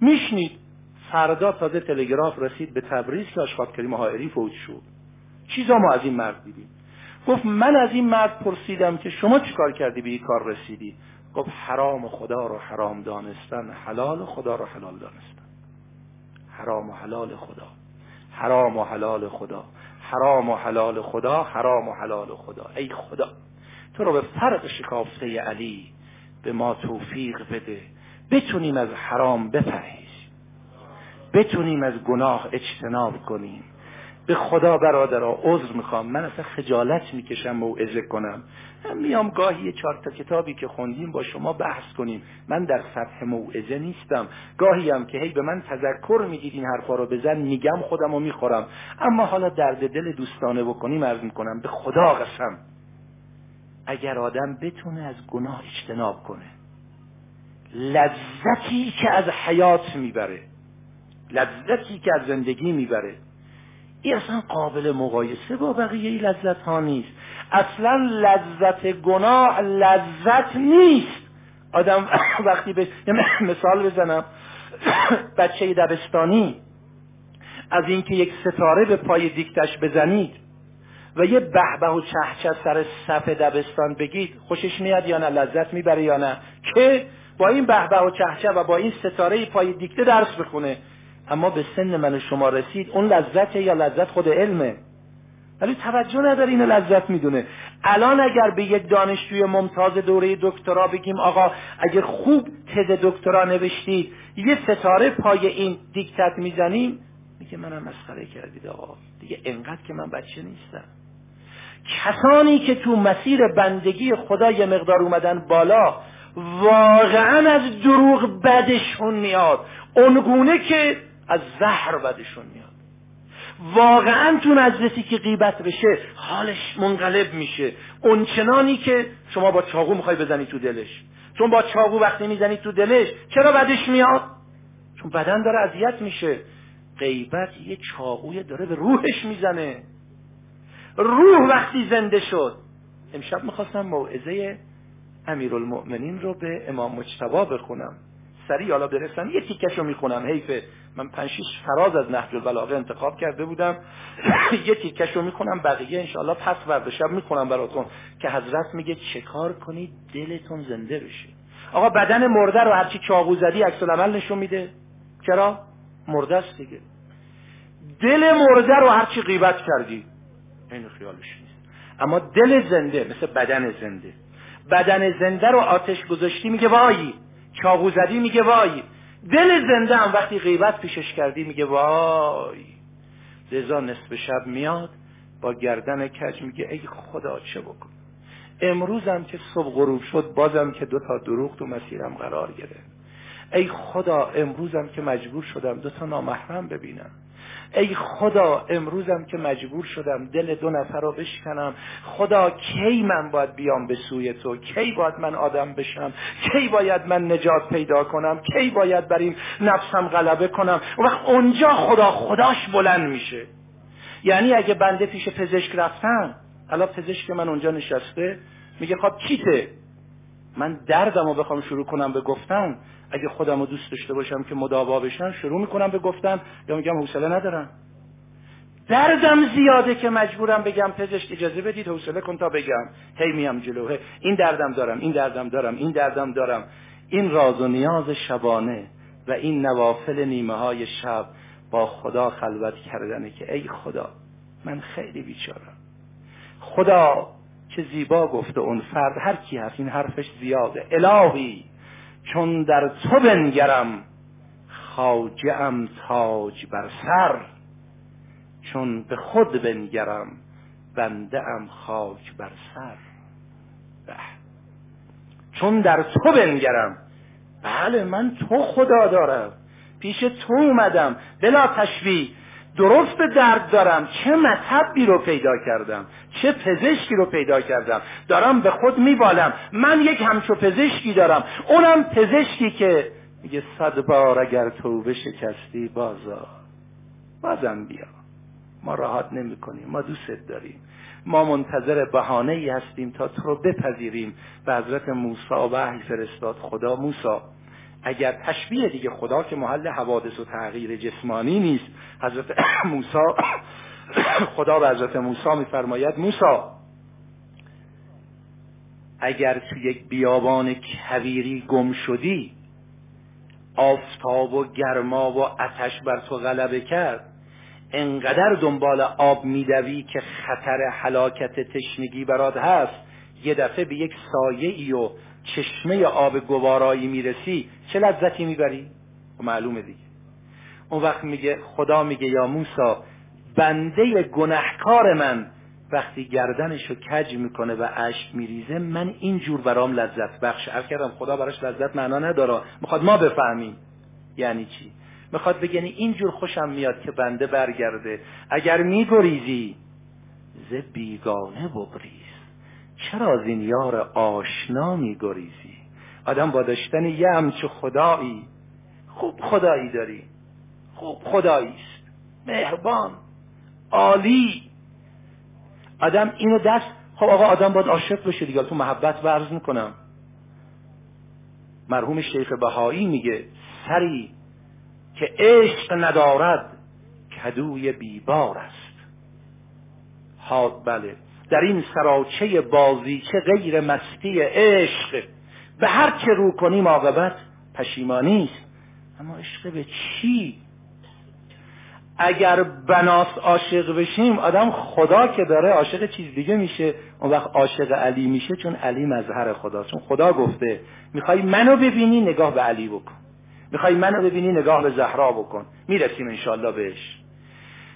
Speaker 2: میشنید؟ فردا تازه تلگراف رسید به تبریز که آشقاب کریم حائری فوت شد. چیزا ما از این مرد دیدیم. گفت من از این مرد پرسیدم که شما چیکار کردی به این کار رسیدی؟ گفت حرام خدا رو حرام دانستن حلال خدا رو حلال دانستن. حرام و حلال خدا. حرام و حلال خدا. حرام و حلال خدا حرام و حلال خدا. ای خدا تو رو به فرق شکافته علی به ما توفیق بده. بتونیم از حرام بپرهیزیم بتونیم از گناه اجتناب کنیم. به خدا برادرها عذر می‌خوام. من اصلا خجالت می‌کشم موعظه کنم. من میام گاهی چهار تا کتابی که خوندیم با شما بحث کنیم. من در سطح موعظه نیستم. گاهی هم که هی به من تذکر میگید این حرفا رو بزن میگم خودم رو می‌خورم. اما حالا درد دل دوستانه بکنیم عرض می‌کنم به خدا قسم. اگر آدم بتونه از گناه اجتناب کنه لذتی که از حیات می‌بره لذتی که از زندگی می‌بره. این اصلا قابل مقایسه با بقیه لذت ها نیست. اصلا لذت گناه لذت نیست. آدم وقتی به مثال بزنم بچه دبستانی از اینکه یک ستاره به پای دیکتش بزنید و یه بهبه و چهچه سر صف دبستان بگید خوشش میاد یا نه؟ لذت می‌بره یا نه؟ که با این بهبه و چهچه و با این ستاره پای دیکته درس بخونه. اما به سن من شما رسید اون لذت یا لذت خود علمه. ولی توجه نداره اینو لذت می‌دونه. الان اگر به یک دانشجوی ممتاز دوره دکترا بگیم آقا اگر خوب تز دکترا نوشتید یه ستاره پای این دیکتت می‌زنیم. میگه منم مسخره کردید آقا. دیگه انقدر که من بچه نیستم. کسانی که تو مسیر بندگی خدا یه مقدار اومدن بالا واقعا از دروغ بدشون میاد. اونگونه که از زهر بدشون میاد. واقعا تو مجلسی که غیبت بشه حالش منقلب میشه. اونچنانی که شما با چاقو می‌خوای بزنی تو دلش. چون با چاقو وقتی می‌زنی تو دلش چرا بدش میاد؟ چون بدن داره اذیت میشه. غیبت یه چاقوی داره به روحش می‌زنه. روح وقتی زنده شد. امشب می‌خواستم موعظه امیرالمؤمنین رو به امام مجتبا بخونم. سریع حالا برسم. یه تیکش رو می‌خونم حیفه. من پنج فراز از نهج البلاغه انتخاب کرده بودم. یه تیکش رو می‌خونم بقیه انشاءالله پس فردا شب می‌خونم براتون که حضرت میگه چه کار کنید دلتون زنده بشه. آقا بدن مرده رو هرچی چاقو زدی عکس العمل نشون میده. چرا؟ مرده است دیگه. دل مرده رو هرچی غیبت کردی این خیالش نیست. اما دل زنده مثل بدن زنده. بدن زنده رو آتش گذاشتی میگه وای. چاقو زدی میگه وای. دل زنده هم وقتی غیبت پیشش کردی میگه وای. لذا نصف شب میاد با گردن کج میگه ای خدا چه بکن. امروزم که صبح غروب شد بازم که دو تا دروغ تو مسیرم قرار گرفت. ای خدا امروزم که مجبور شدم دو تا نامحرم ببینم. ای خدا امروزم که مجبور شدم دل دو نفر رو بشکنم. خدا کی من باید بیام به سوی تو؟ کی باید من آدم بشم؟ کی باید من نجات پیدا کنم؟ کی باید بر این نفسم غلبه کنم؟ و وقت اونجا خدا خداش بلند میشه. یعنی اگه بنده پیش پزشک رفتم الان پزشک من اونجا نشسته میگه خب کیته؟ من دردم رو بخوام شروع کنم به گفتن. اگه خودم رو دوست داشته باشم که مداوا بشم شروع می‌کنم به گفتن. یا میگم حوصله ندارم. دردم زیاده که مجبورم بگم پزشک اجازه بدید حوصله کن تا بگم. هی میام جلو این دردم دارم این دردم دارم این دردم دارم. این راز و نیاز شبانه و این نوافل نیمه های شب با خدا خلوت کردنه که ای خدا من خیلی بیچارم. خدا چه زیبا گفته اون فرد هر کی هست این حرفش زیاده. الهی. چون در تو بنگرم خاجه ام تاج بر سر. چون به خود بنگرم بنده ام خاک بر سر. چون در تو بنگرم بله من تو خدا دارم پیش تو اومدم بلا تشبیه. درست درد دارم. چه مطبی رو پیدا کردم؟ چه پزشکی رو پیدا کردم؟ دارم به خود میبالم. من یک همچو پزشکی دارم. اونم پزشکی که میگه صد بار اگر توبه شکستی بازا. بازم بیا. ما راحت نمی کنیم ما دوست داریم. ما منتظر بهانه ای هستیم تا تو رو بپذیریم. به حضرت موسی وحی فرستاد خدا. موسی اگر تشبیه دیگه خدا که محل حوادث و تغییر جسمانی نیست حضرت موسی خدا به حضرت موسی میفرماید موسی اگر تو یک بیابان کویری گم شدی آفتاب و گرما و آتش بر تو غلبه کرد انقدر دنبال آب میدوی که خطر حلاکت تشنگی برات هست یه دفعه به یک سایه ای و چشمه آب گوارایی می‌رسی چه لذتی می‌بری؟ خب معلومه دیگه. اون وقت میگه خدا میگه یا موسا بنده گنهکار من. وقتی گردنشو کج می‌کنه و اشک میریزه من اینجور برام لذت بخش. عرض کردم خدا براش لذت معنا نداره. می‌خواد ما بفهمیم. یعنی چی؟ می‌خواد بگنی یعنی اینجور خوشم میاد که بنده برگرده. اگر میگریزی ز بیگانه بگریز چرا از این یار آشنا میگریزی؟ آدم با داشتن یه همچه خدایی خوب خدایی داری. خوب خدایی است. مهربان. عالی. آدم اینو دست خب آقا آدم باید عاشق بشه دیگه. تو محبت ورز می‌کنم. مرحوم شیخ بهایی میگه سری که عشق ندارد کدوی بیبار است. ها بله. در این سراچه بازیچه غیر مستی عشق به هر که رو کنیم عاقبت پشیمانی است. اما عشق به چی؟ اگر بناس عاشق بشیم آدم خدا که داره عاشق چیز دیگه میشه. اون وقت عاشق علی میشه چون علی مظهر خدا چون خدا گفته می‌خوای منو ببینی نگاه به علی بکن. می‌خوای منو ببینی نگاه به زهرا بکن. می‌رسیم انشالله بهش.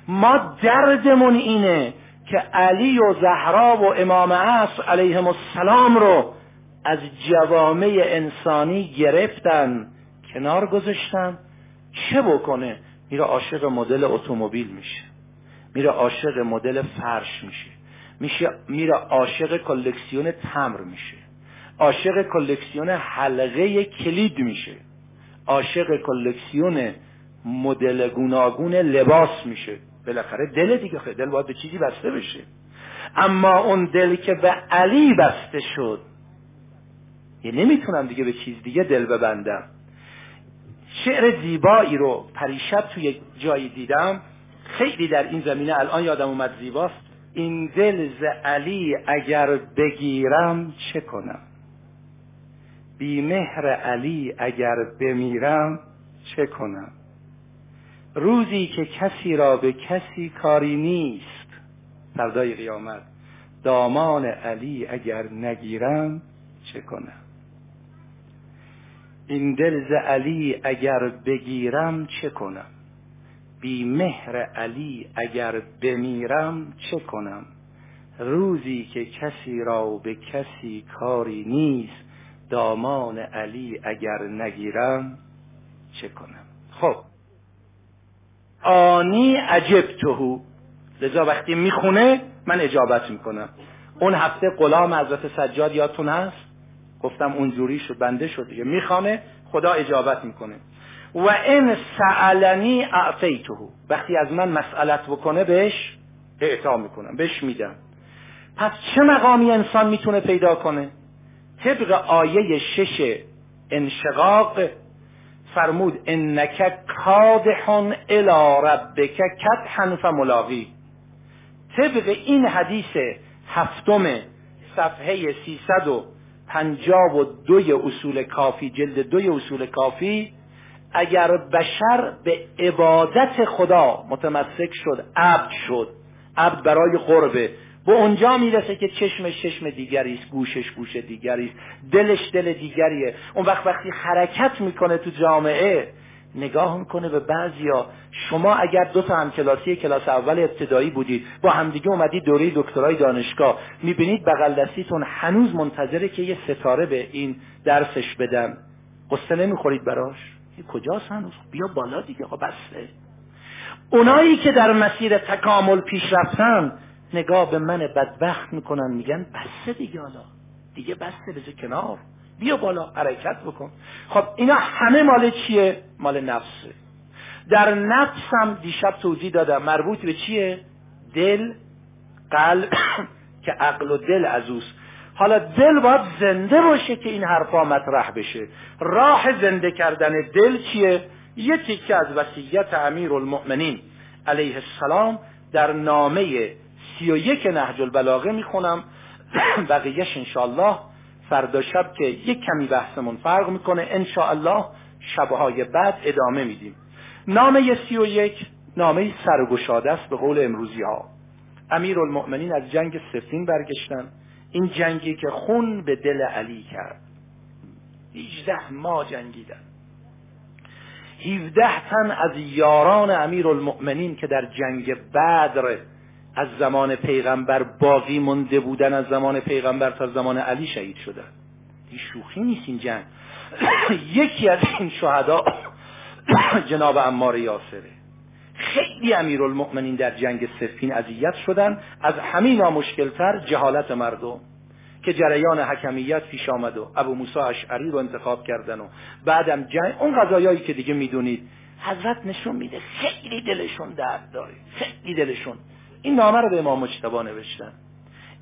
Speaker 2: ما دردمون اینه که علی و زهرا و امام عصر علیهم السلام رو از جوامع انسانی گرفتن کنار گذاشتن. چه بکنه؟ میره عاشق مدل اتومبیل میشه. میره عاشق مدل فرش میشه. میشه میره عاشق کلکسیون تمر میشه. عاشق کلکسیون حلقه کلید میشه. عاشق کلکسیون مدل گوناگون لباس میشه. بالاخره دل دیگه خیلی دل باید به چیزی بسته بشه. اما اون دل که به علی بسته شد یه نمی‌تونم دیگه به چیز دیگه دل ببندم. شعر زیبایی رو پریشب توی جایی دیدم. خیلی در این زمینه الان یادم اومد زیباست. این دل ز علی اگر بگیرم چه کنم؟ بی مهر علی اگر بمیرم چه کنم؟ روزی که کسی را به کسی کاری نیست. فردای قیامت دامان علی اگر نگیرم چه کنم؟ این دل ز علی اگر بگیرم چه کنم؟ بی مهر علی اگر بمیرم چه کنم؟ روزی که کسی را به کسی کاری نیست دامان علی اگر نگیرم چه کنم؟ خب. آنی عجبتهو لذا وقتی می‌خونه من اجابت می‌کنم. اون هفته غلام حضرت سجاد یادتون هست؟ گفتم اونجوری شد بنده شد دیگه. می‌خوانه خدا اجابت می‌کنه. و این سعلنی اعطیته. وقتی از من مسئلت بکنه بهش اعطا می‌کنم بهش میدم. پس چه مقامی انسان می‌تونه پیدا کنه؟ طبق آیه شش انشقاق فرمود انک کادحون الی ربک کدحن فملاقی. طبق این حدیث هفتم صفحه 352 اصول کافی جلد دوی اصول کافی اگر بشر به عبادت خدا متمسک شد عبد شد عبد برای قربه به اونجا می‌رسه که چشمش چشم دیگری است گوشش گوش دیگری است دلش دل دیگریه. اون وقت وقتی حرکت می‌کنه تو جامعه نگاه می‌کنه به بعضیا شما اگر دو تا همکلاسی کلاس اول ابتدایی بودید با همدیگه اومدید دوره دکترای دانشگاه. می‌بینید بغل دستیتون هنوز منتظره که یه ستاره به این درسش بدن. قصه نمی‌خورید براش؟ کجاست هنوز؟ بیا بالا دیگه خب بسته. اونایی که در مسیر تکامل پیش رفتن نگاه به من بدبخت می‌کنن میگن بسته دیگه حالا. دیگه بسته بذار کنار. بیا بالا حرکت بکن. خب اینا همه مال چیه؟ مال نفسه. در نفسم دیشب توضیح دادم. مربوط به چیه؟ دل قلب که عقل و دل از اوست. حالا دل باید زنده باشه که این حرفا مطرح بشه. راه زنده کردن دل چیه؟ یه تیکه از وصیت امیر المؤمنین علیه السلام در نامه سی و یک نهج البلاغه می‌خونم. بقیهش انشاءالله فردا شب که یک کمی بحثمون فرق می‌کنه انشاءالله شبهای بعد ادامه میدیم. نامه سی و یک نامه سرگشاده است به قول امروزی ها امیر از جنگ سفین برگشتن. این جنگی که خون به دل علی کرد. 18 ما جنگیدن. 17 تن از یاران امیر المؤمنین که در جنگ بدر از زمان پیغمبر باقی مونده بودن از زمان پیغمبر تا زمان علی شهید شدن. این شوخی نیست این جنگ. یکی از این شهدا جناب امار یاسره. خیلی امیرالمؤمنین در جنگ سفین اذیت شدن. از همین مشکلتر جهالت مردم که جریان حکمیت پیش آمد و ابو موسی اشعری رو انتخاب کردن و بعدم جنگ. اون قضایایی که دیگه می‌دونید حضرت نشون میده خیلی دلشون درد داره. خیلی دلشون. این نامه رو به امام مجتبا نوشتن.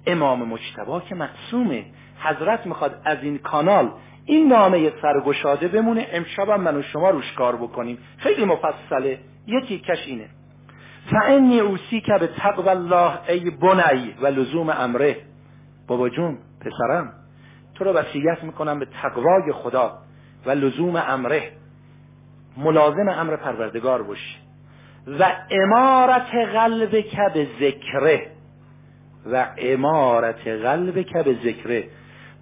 Speaker 2: امام مجتبا که معصومه. حضرت می‌خواد از این کانال این نامه سرگشاده بمونه امشبم من و شما روش کار بکنیم. خیلی مفصله. یکی کش اینه. فعنی اوسی که به تقوی الله ای بنی و لزوم امره بابا جون پسرم تو رو وصیت می‌کنم به تقوای خدا و لزوم امره. ملازم امر پروردگار باشی. و امارت قلب که به ذکره. و امارت قلب که به ذکره.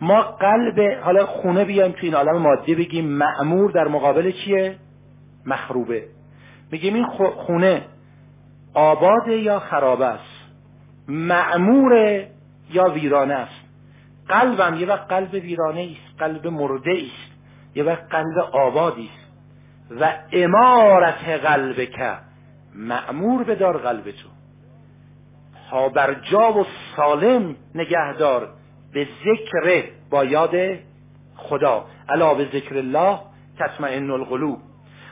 Speaker 2: ما قلب حالا خونه بیایم تو این عالم مادی بگیم معمور در مقابل چیه؟ مخروبه. میگیم این خونه آباد یا خرابه است؟ معمور یا ویرانه است؟ قلبم یه وقت قلب ویرانه است قلب مرده است یه وقت قلب آبادی است. و امارت قلب که معمور بدار قلب تو. پابرجا و سالم نگهدار به ذکر با یاد خدا. علا به ذکر الله تطمئن القلوب.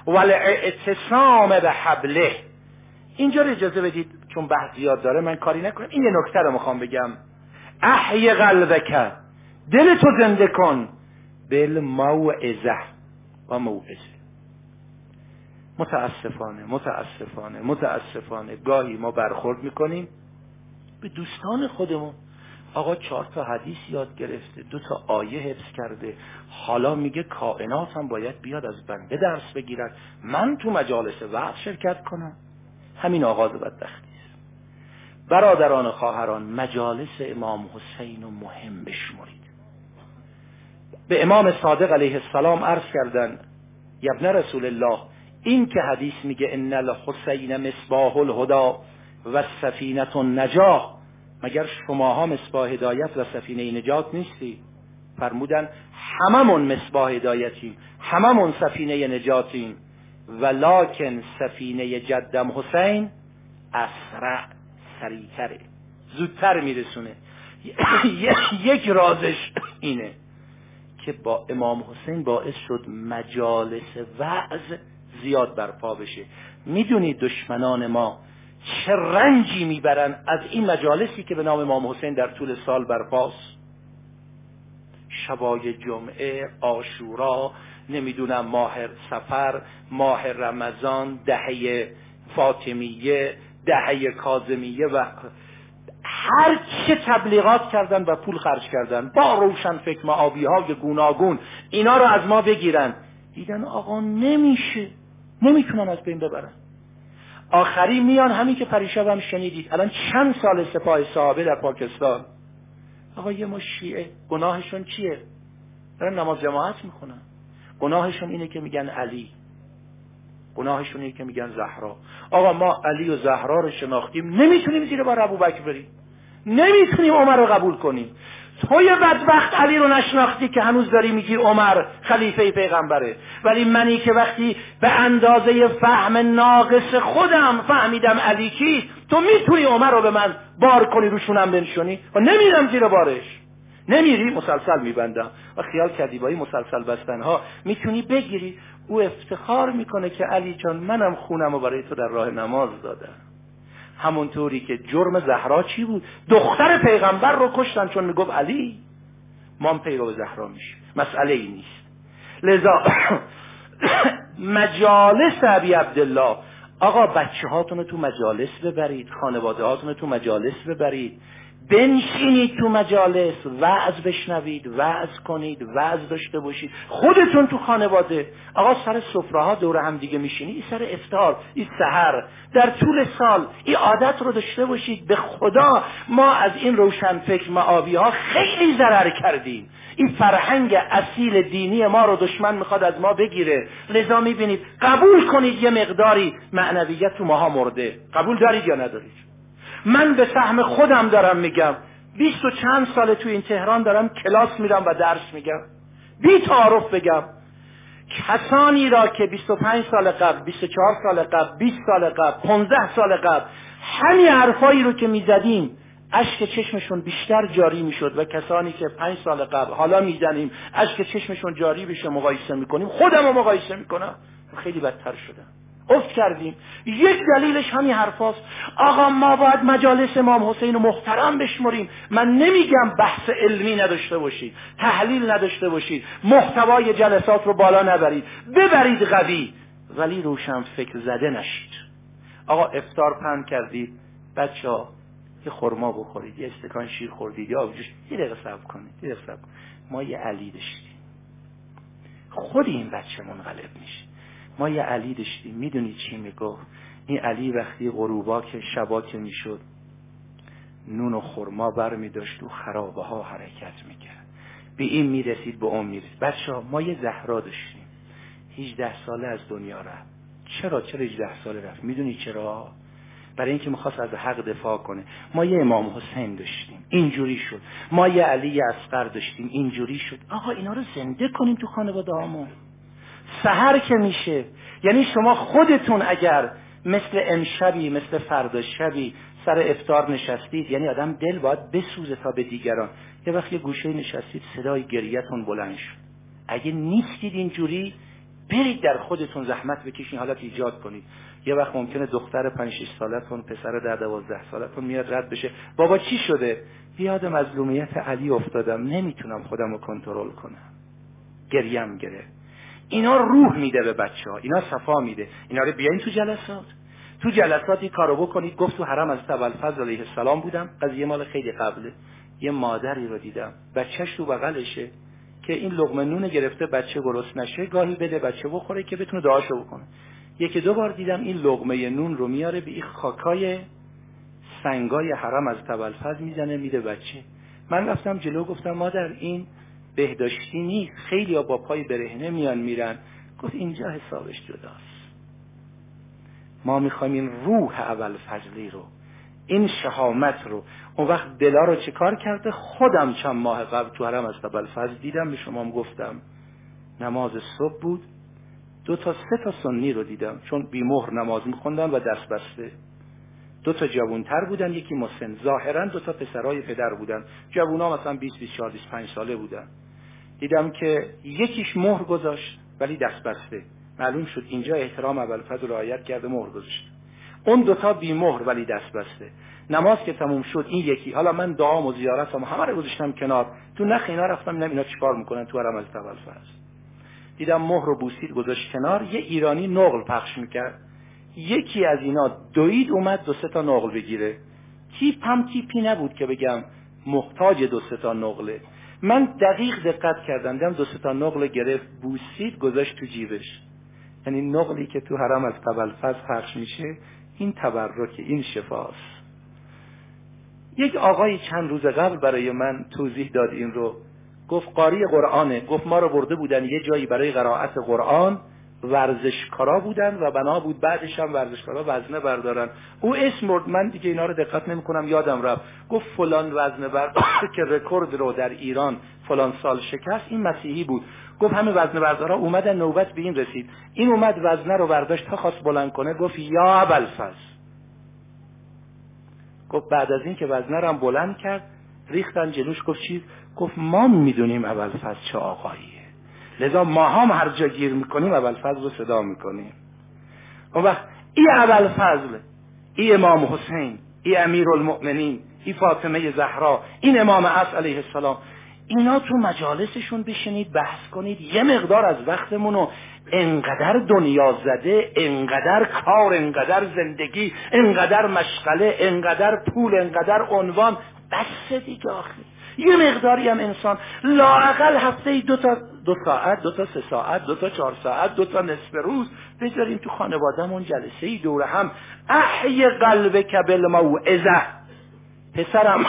Speaker 2: والاعتصام به حبله. اینجا رو اجازه بدید چون بحث زیاد داره من کاری نکنم. این یه نکته رو می‌خوام بگم. احی قلبک. دل تو زنده کن. بل موعظه و موعظه. متاسفانه متاسفانه متاسفانه گاهی ما برخورد می‌کنیم به دوستان خودمون. آقا چهار تا حدیث یاد گرفته دو تا آیه حفظ کرده. حالا میگه کائنات هم باید بیاد از بنده درس بگیرد. من تو مجالس وعظ شرکت کنم. همین آغاز بدبختی است. برادران خواهران مجالس امام حسین و مهم بشمرید. به امام صادق علیه السلام عرض کردن یبن رسول الله این که حدیث میگه ان الحسین مصباح الهدا و سفینت النجاه مگر شماها مصباح هدایت و سفینه نجات نیستی؟ فرمودن هممون مصباح هدایتیم هممون سفینه نجاتیم ولکن سفینه جدم حسین اسرع سریعتره. زودتر میرسونه. یک رازش اینه که با امام حسین باعث شد مجالس وعظ زیاد برپا بشه. می‌دونید دشمنان ما چه رنجی می‌برن از این مجالسی که به نام امام حسین در طول سال برپاست؟ شبای جمعه آشورا نمی‌دونم ماه سفر ماه رمضان دهه فاطمیه دهه کازمیه و هر چه تبلیغات کردن و پول خرج کردن. با روشن فکر معابی های گوناگون. اینا رو از ما بگیرن. دیدن آقا نمیشه. نمی‌تونن از بین ببرن. آخری میان همین که پریشب هم شنیدید. الان چند سال سپاه صحابه در پاکستان؟ آقا یه ما شیعه گناهشون چیه؟ دارن نماز جماعت می‌کنن گناهشون اینه که میگن علی. گناهشون اینه که میگن زهرا. آقا ما علی و زهرا رو شناختیم. نمی‌تونیم زیر بار ابوبکر بریم. نمی‌تونیم عمر رو قبول کنیم. توی بدبخت علی رو نشناختی که هنوز داری میگی عمر خلیفه پیغمبره. ولی منی که وقتی به اندازه فهم ناقص خودم فهمیدم علی کی تو می‌تونی عمر رو به من بار کنی روشونم بنشونی؟ و نمیرم زیر بارش. نمیری مسلسل میبندم. و خیال کردی با این مسلسل بستن ها می‌تونی بگیری. او افتخار می‌کنه که علی جان منم خونم و برای تو در راه نماز دادم. همونطوری که جرم زهرا چی بود؟ دختر پیغمبر رو کشتن چون می‌گفت علی. ما هم پیرو زهرا میشیم. مسئله ای نیست. لذا مجالس عبی عبدالله. آقا بچه هاتون تو مجالس ببرید. خانواده هاتون تو مجالس ببرید. بنشینید تو مجالس وعظ بشنوید وعظ کنید وعظ داشته باشید. خودتون تو خانواده. آقا سر سفره ها دور هم دیگه میشینی این سر افتار این سحر. در طول سال این عادت رو داشته باشید. به خدا ما از این روشن فکر معاوی ها خیلی ضرر کردیم. این فرهنگ اصیل دینی ما رو دشمن می‌خواد از ما بگیره. لذا می‌بینید قبول کنید یه مقداری معنویت تو ماها مرده. قبول دارید یا ندارید؟ من به سهم خودم دارم میگم. بیست و چند ساله تو این تهران دارم کلاس میرم و درس میگم. بی تعارف بگم. کسانی را که 25 سال قبل 24 سال قبل 20 سال قبل 15 سال قبل همین حرفایی رو که می‌زدیم اشک چشمشون بیشتر جاری می‌شد و کسانی که پنج سال قبل حالا می‌زنیم اشک چشمشون جاری بشه مقایسه می‌کنیم. خودم رو مقایسه می‌کنم. خیلی بدتر شدم. افت کردیم. یک دلیلش همین حرفاست. آقا ما باید مجالس امام حسین رو محترم بشمریم. من نمیگم بحث علمی نداشته باشید. تحلیل نداشته باشید. محتوای جلسات رو بالا نبرید. ببرید قوی. ولی روشن فکر زده نشید. آقا افتار پند کردید. بچه ها یه خورما بخورید. یه استکان شیر خوردید. یا آبجوش. یه دقیقه صبر کنید. یه دقیقه ما یه علی داشتیم. خود این بچه منقلب میشه. ما یه علی داشتیم. می‌دونی چی می‌گفت؟ این علی وقتی غروبا که شبا که می‌شد نون و خرما بر می داشت و خرابه ها حرکت می‌کرد. به این می‌رسید به اون می‌رسید. بچه ما یه زهرا داشتیم. 18 ساله از دنیا رفت. چرا؟ چرا 18 ساله رفت؟ می‌دونی چرا؟ برای اینکه می‌خواست از حق دفاع کنه. ما یه امام حسین داشتیم. اینجوری شد. ما یه علی اصغر داشتیم. اینجوری شد. آقا اینا رو زنده کنیم تو خانواده هامون. سهر که میشه. یعنی شما خودتون اگر مثل امشبی مثل فردا شبی سر افتار نشستید یعنی آدم دل باید بسوزه تا به دیگران. یه وقت یه گوشه نشستید صدای گریتون بلند شد. اگه نیستید اینجوری برید در خودتون زحمت بکشین حالت ایجاد کنید. یه وقت ممکنه دختر 5 6 سالتون پسر در 12 سالتون میاد رد بشه. بابا چی شده؟ بیاد مظلومیت علی افتادم. نمی‌تونم خودم رو کنترل کنم. گریم گره اینا روح میده به بچه ها اینا صفا میده. اینا رو بیاین تو جلسات. تو جلساتی کارو بکنید. گفت تو حرم از فضل علیه السلام بودم. قضیه مال خیلی قبله. یه مادری رو دیدم. بچهش تو بغلشه که این لقمه نون گرفته بچه گرست نشه گاهی بده بچه بخوره که بتونه دعاشو بکنه. یکی دو بار دیدم این لقمه نون رو میاره به این خاکای سنگای حرم از تبلفز می‌زنه میده بچه. من رفتم جلو گفتم مادر این بهداشتی نیست. خیلی ها با پای برهنه میان میرن. گفت اینجا حسابش جداست. ما می‌خوایم این روح اول فضلی رو این شهامت رو. اون وقت دلا رو چه کار کرده؟ خودم چند ماه قبل تو حرم از فضل دیدم به شما گفتم. نماز صبح بود. دو تا سه تا سنی رو دیدم چون بیمهر نماز میخوندن و دست بسته. دو تا جوانتر بودن یکی مسن ظاهرا دو تا پسرای پدر بودن. جوونا مثلا 20 24 25 ساله بودن. دیدم که یکیش مهر گذاشت ولی دست بسته. معلوم شد اینجا احترام اول فضل رعایت کرده مهر گذاشت. اون دوتا بی مهر ولی دست بسته. نماز که تموم شد این یکی. حالا من دعام و زیارتم همه رو گذاشتم کنار. تو نخ اینا رفتم اینا چیکار می‌کنن؟ تو حرم از اول دیدم مهر و بوسید گذاشت کنار. یه ایرانی نقل پخش می‌کرد. یکی از اینا دوید اومد دو سه تا نقل بگیره. تیپ هم تیپی نبود که بگم محتاج دو سه تا نقله. من دقیق دقت کردم دیدم دو تا نقل گرفت بوسید گذاشت تو جیبش. یعنی نقلی که تو حرم از تبلفز پخش میشه این تبرک این شفاست. یک آقای چند روز قبل برای من توضیح داد این رو. گفت قاری قرآنه گفت ما رو برده بودن یه جایی برای قرائت قرآن. ورزشکارا بودن و بنا بود بعدش هم ورزشکارا وزنه بردارن. او اسم برد. من دیگه اینا رو دقت نمی‌کنم. یادم رفت. گفت فلان وزنه بردار که رکورد رو در ایران فلان سال شکست. این مسیحی بود. گفت همه وزنه بردارا اومدن نوبت به این رسید. این اومد وزنه رو برداشت تا خواست بلند کنه. گفت یا ابلفز گفت بعد از این که وزنه رو هم بلند کرد ریختن جلوش. گفت چیز گفت ما می‌دونیم ابلفز چه آقایی لذا ما هم هر جا گیر می‌کنیم اول فضل رو صدا می‌کنیم. اون وقت ای اول فضل ای امام حسین ای امیر المؤمنین ای فاطمه زهرا این امام عصر علیه السلام اینا تو مجالسشون بشینید بحث کنید یه مقدار از وقتمونو انقدر دنیا زده انقدر کار انقدر زندگی انقدر مشغله انقدر پول انقدر عنوان. بس دیگه آخه. یه مقداری هم انسان لاقل هفته دو تا دو ساعت دو تا سه ساعت دو تا چهار ساعت دو تا نصف روز بذاریم تو خانوادهمون جلسه ای دور هم. احی قلب کبل موعظه. پسرم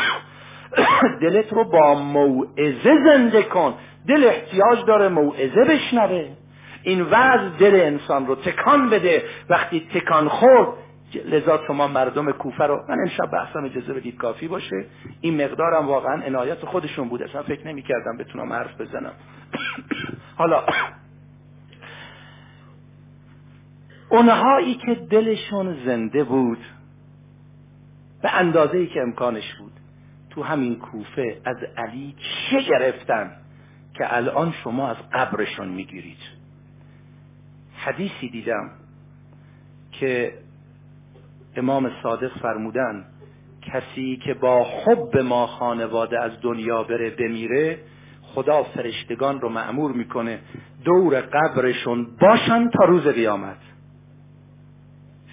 Speaker 2: دلت رو با موعظه زنده کن. دل احتیاج داره موعظه بشنوه. این وضع دل انسان رو تکان بده. وقتی تکان خورد لذا شما مردم کوفه رو من امشب بحثم اجازه بدید کافی باشه. این مقدارم واقعا عنایت خودشون بود. اصلا فکر نمی کردم بتونم حرف بزنم. حالا اونهایی که دلشون زنده بود به اندازه ای که امکانش بود تو همین کوفه از علی چه گرفتن که الان شما از قبرشون می‌گیرید؟ حدیثی دیدم که امام صادق فرمودن کسی که با حب ما خانواده از دنیا بره بمیره خدا فرشتگان رو معمور می‌کنه دور قبرشون باشن تا روز قیامت.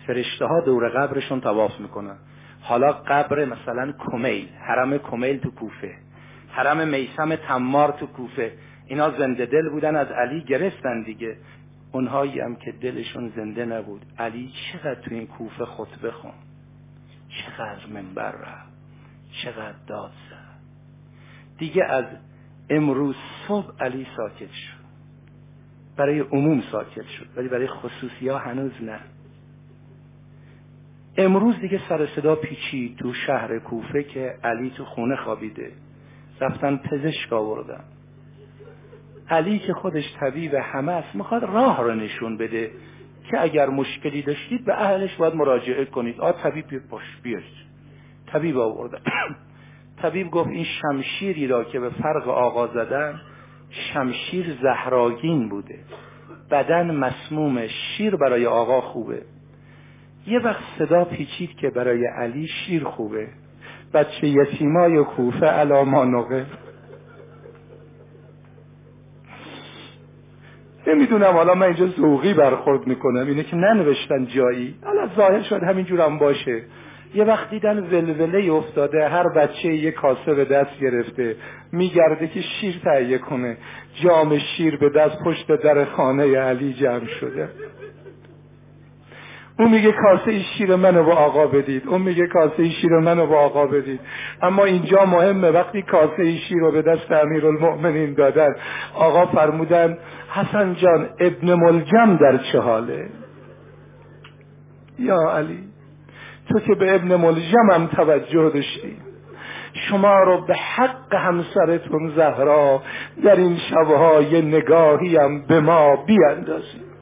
Speaker 2: فرشته ها دور قبرشون تواف می‌کنن. حالا قبر مثلا کمیل حرم کمیل تو کوفه حرم میسم تمار تو کوفه. اینا زنده دل بودن از علی گرفتن دیگه. اونهایی هم که دلشون زنده نبود. علی چقدر تو این کوفه خطبه خون. چقدر منبر رفت. چقدر داد زد. دیگه از امروز صبح علی ساکت شد. برای عموم ساکت شد. ولی برای خصوصی ها هنوز نه. امروز دیگه سر صدا پیچی تو شهر کوفه که علی تو خونه خوابیده. رفتن پزشک آوردن. علی که خودش طبیب همه است می‌خواد راه رو نشون بده که اگر مشکلی داشتید به اهلش باید مراجعه کنید. آ طبیب باش بیاید. طبیب آورده طبیب گفت این شمشیری را که به فرق آقا زدن شمشیر زهراگین بوده. بدن مسموم شیر برای آقا خوبه. یه وقت صدا پیچید که برای علی شیر خوبه. بچه یتیمای کوفه علامانقه نمی‌دونم حالا من اینجا ذوقی برخورد می‌کنم. اینه که ننوشتن جایی. حالا ظاهر شد همینجور هم باشه. یه وقت دیدن ولوله افتاده هر بچه یه کاسه به دست گرفته. میگرده که شیر تهیه کنه. جام شیر به دست پشت در خانه علی جمع شده. اون میگه کاسه شیر منو با آقا بدید. اون میگه کاسه شیر منو با آقا بدید. اما اینجا مهمه وقتی کاسه شیر رو به دست امیر المؤمنین دادن آقا فرمودن حسن جان ابن ملجم در چه حاله؟ یا علی تو که به ابن ملجم هم توجه داشتی. شما رو به حق همسرتون زهرا در این شبهای نگاهی هم به ما بیاندازید.